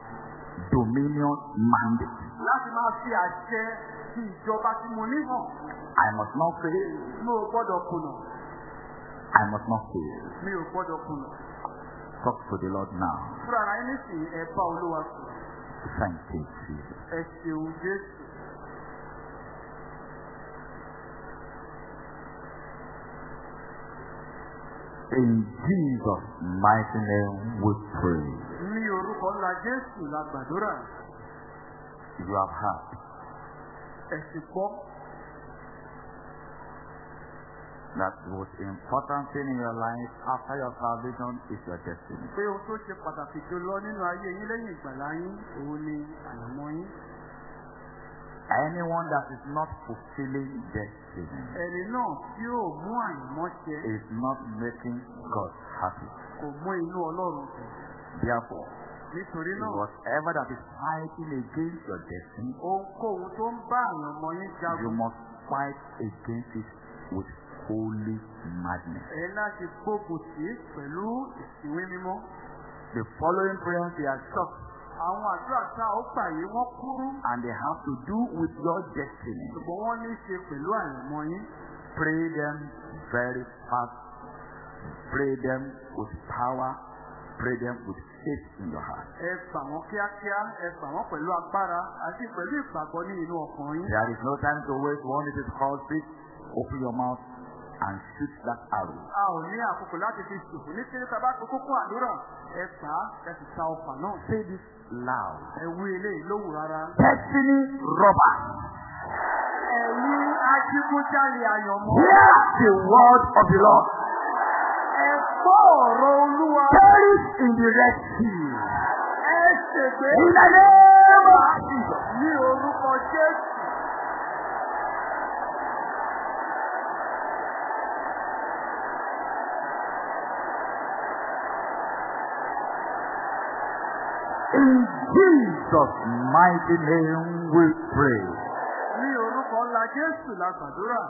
S1: dominion mandate.
S2: láti máa fi àṣẹ ti ìjọba tí mo ní hàn.
S1: I must not fail.
S2: Mi ò gbọ́dọ̀ kùnà.
S1: I must not fail.
S2: Mi ò gbọ́dọ̀ kùnà.
S1: Talk to the Lord now.
S2: Fúra ara yín nísìnyí ẹ bá olúwa sọ̀rọ̀.
S1: Thank you, Jesus.
S2: Ẹ ṣeun Jésù.
S1: In Jesus' mighty name we pray.
S2: Jésù la gbàdúrà.
S1: You have heard.
S2: Ẹ̀sìn gbọ́.
S1: that the most important thing in your life after your salvation is your destiny.
S2: Pé ohun tó ṣe pàtàkì jùlọ nínú ayé yín lẹ́yìn ìgbàlá yín, òun ni àyànmọ́ yín.
S1: Anyone that is not fulfilling destiny
S2: Ẹni náà tí ò mú àyànmọ́ ṣe
S1: is not making God happy.
S2: kò mú inú Ọlọ́run.
S1: Therefore,
S2: Nítorí náà,
S1: whatever that is fighting against your destiny,
S2: ohunkóhun tó ń bá àyànmọ́ yín
S1: you
S2: jagun,
S1: must fight against it with holy madness.
S2: ẹ láti gbógun tì í pẹ̀lú ìsìnwé mímọ́.
S1: The following prayers they are short
S2: Àwọn àdúrà tá ó gbà yìí wọ́n kúrú,
S1: and they have to do with your destiny.
S2: ṣùgbọ́n wọ́n ní í ṣe pẹ̀lú àyànmọ́ yín.
S1: Pray them very fast. Pray them with power. Pray them with faith in your heart.
S2: ẹ gbà wọ́n kíákíá ẹ gbà wọ́n pẹ̀lú agbára àti pẹ̀lú ìgbàgbọ́ ní inú ọkàn yín.
S1: There is no time to waste. One it is called faith. Open your mouth and shoot that arrow.
S2: a ò ní àkókò láti fi ṣòfò ní kí níta bá kókó kún àdúrà ẹ gbà á ẹ sì ta ọfà náà.
S1: Say this loud.
S2: ẹ wí eléyìí lówù rárá.
S1: Destiny robber.
S2: ẹ̀yin ajígúnjálè àyànmọ́.
S1: Hear the word of the Lord.
S2: Ẹ gbọ́ ọ̀rọ̀ olúwa.
S1: Perish in the Red Sea.
S2: ẹ ṣègbè
S1: In the name of Jesus.
S2: ní orúkọ jésù.
S1: In Jesus' mighty name we pray.
S2: ní orúkọ ńlá jésù la gbàdúrà.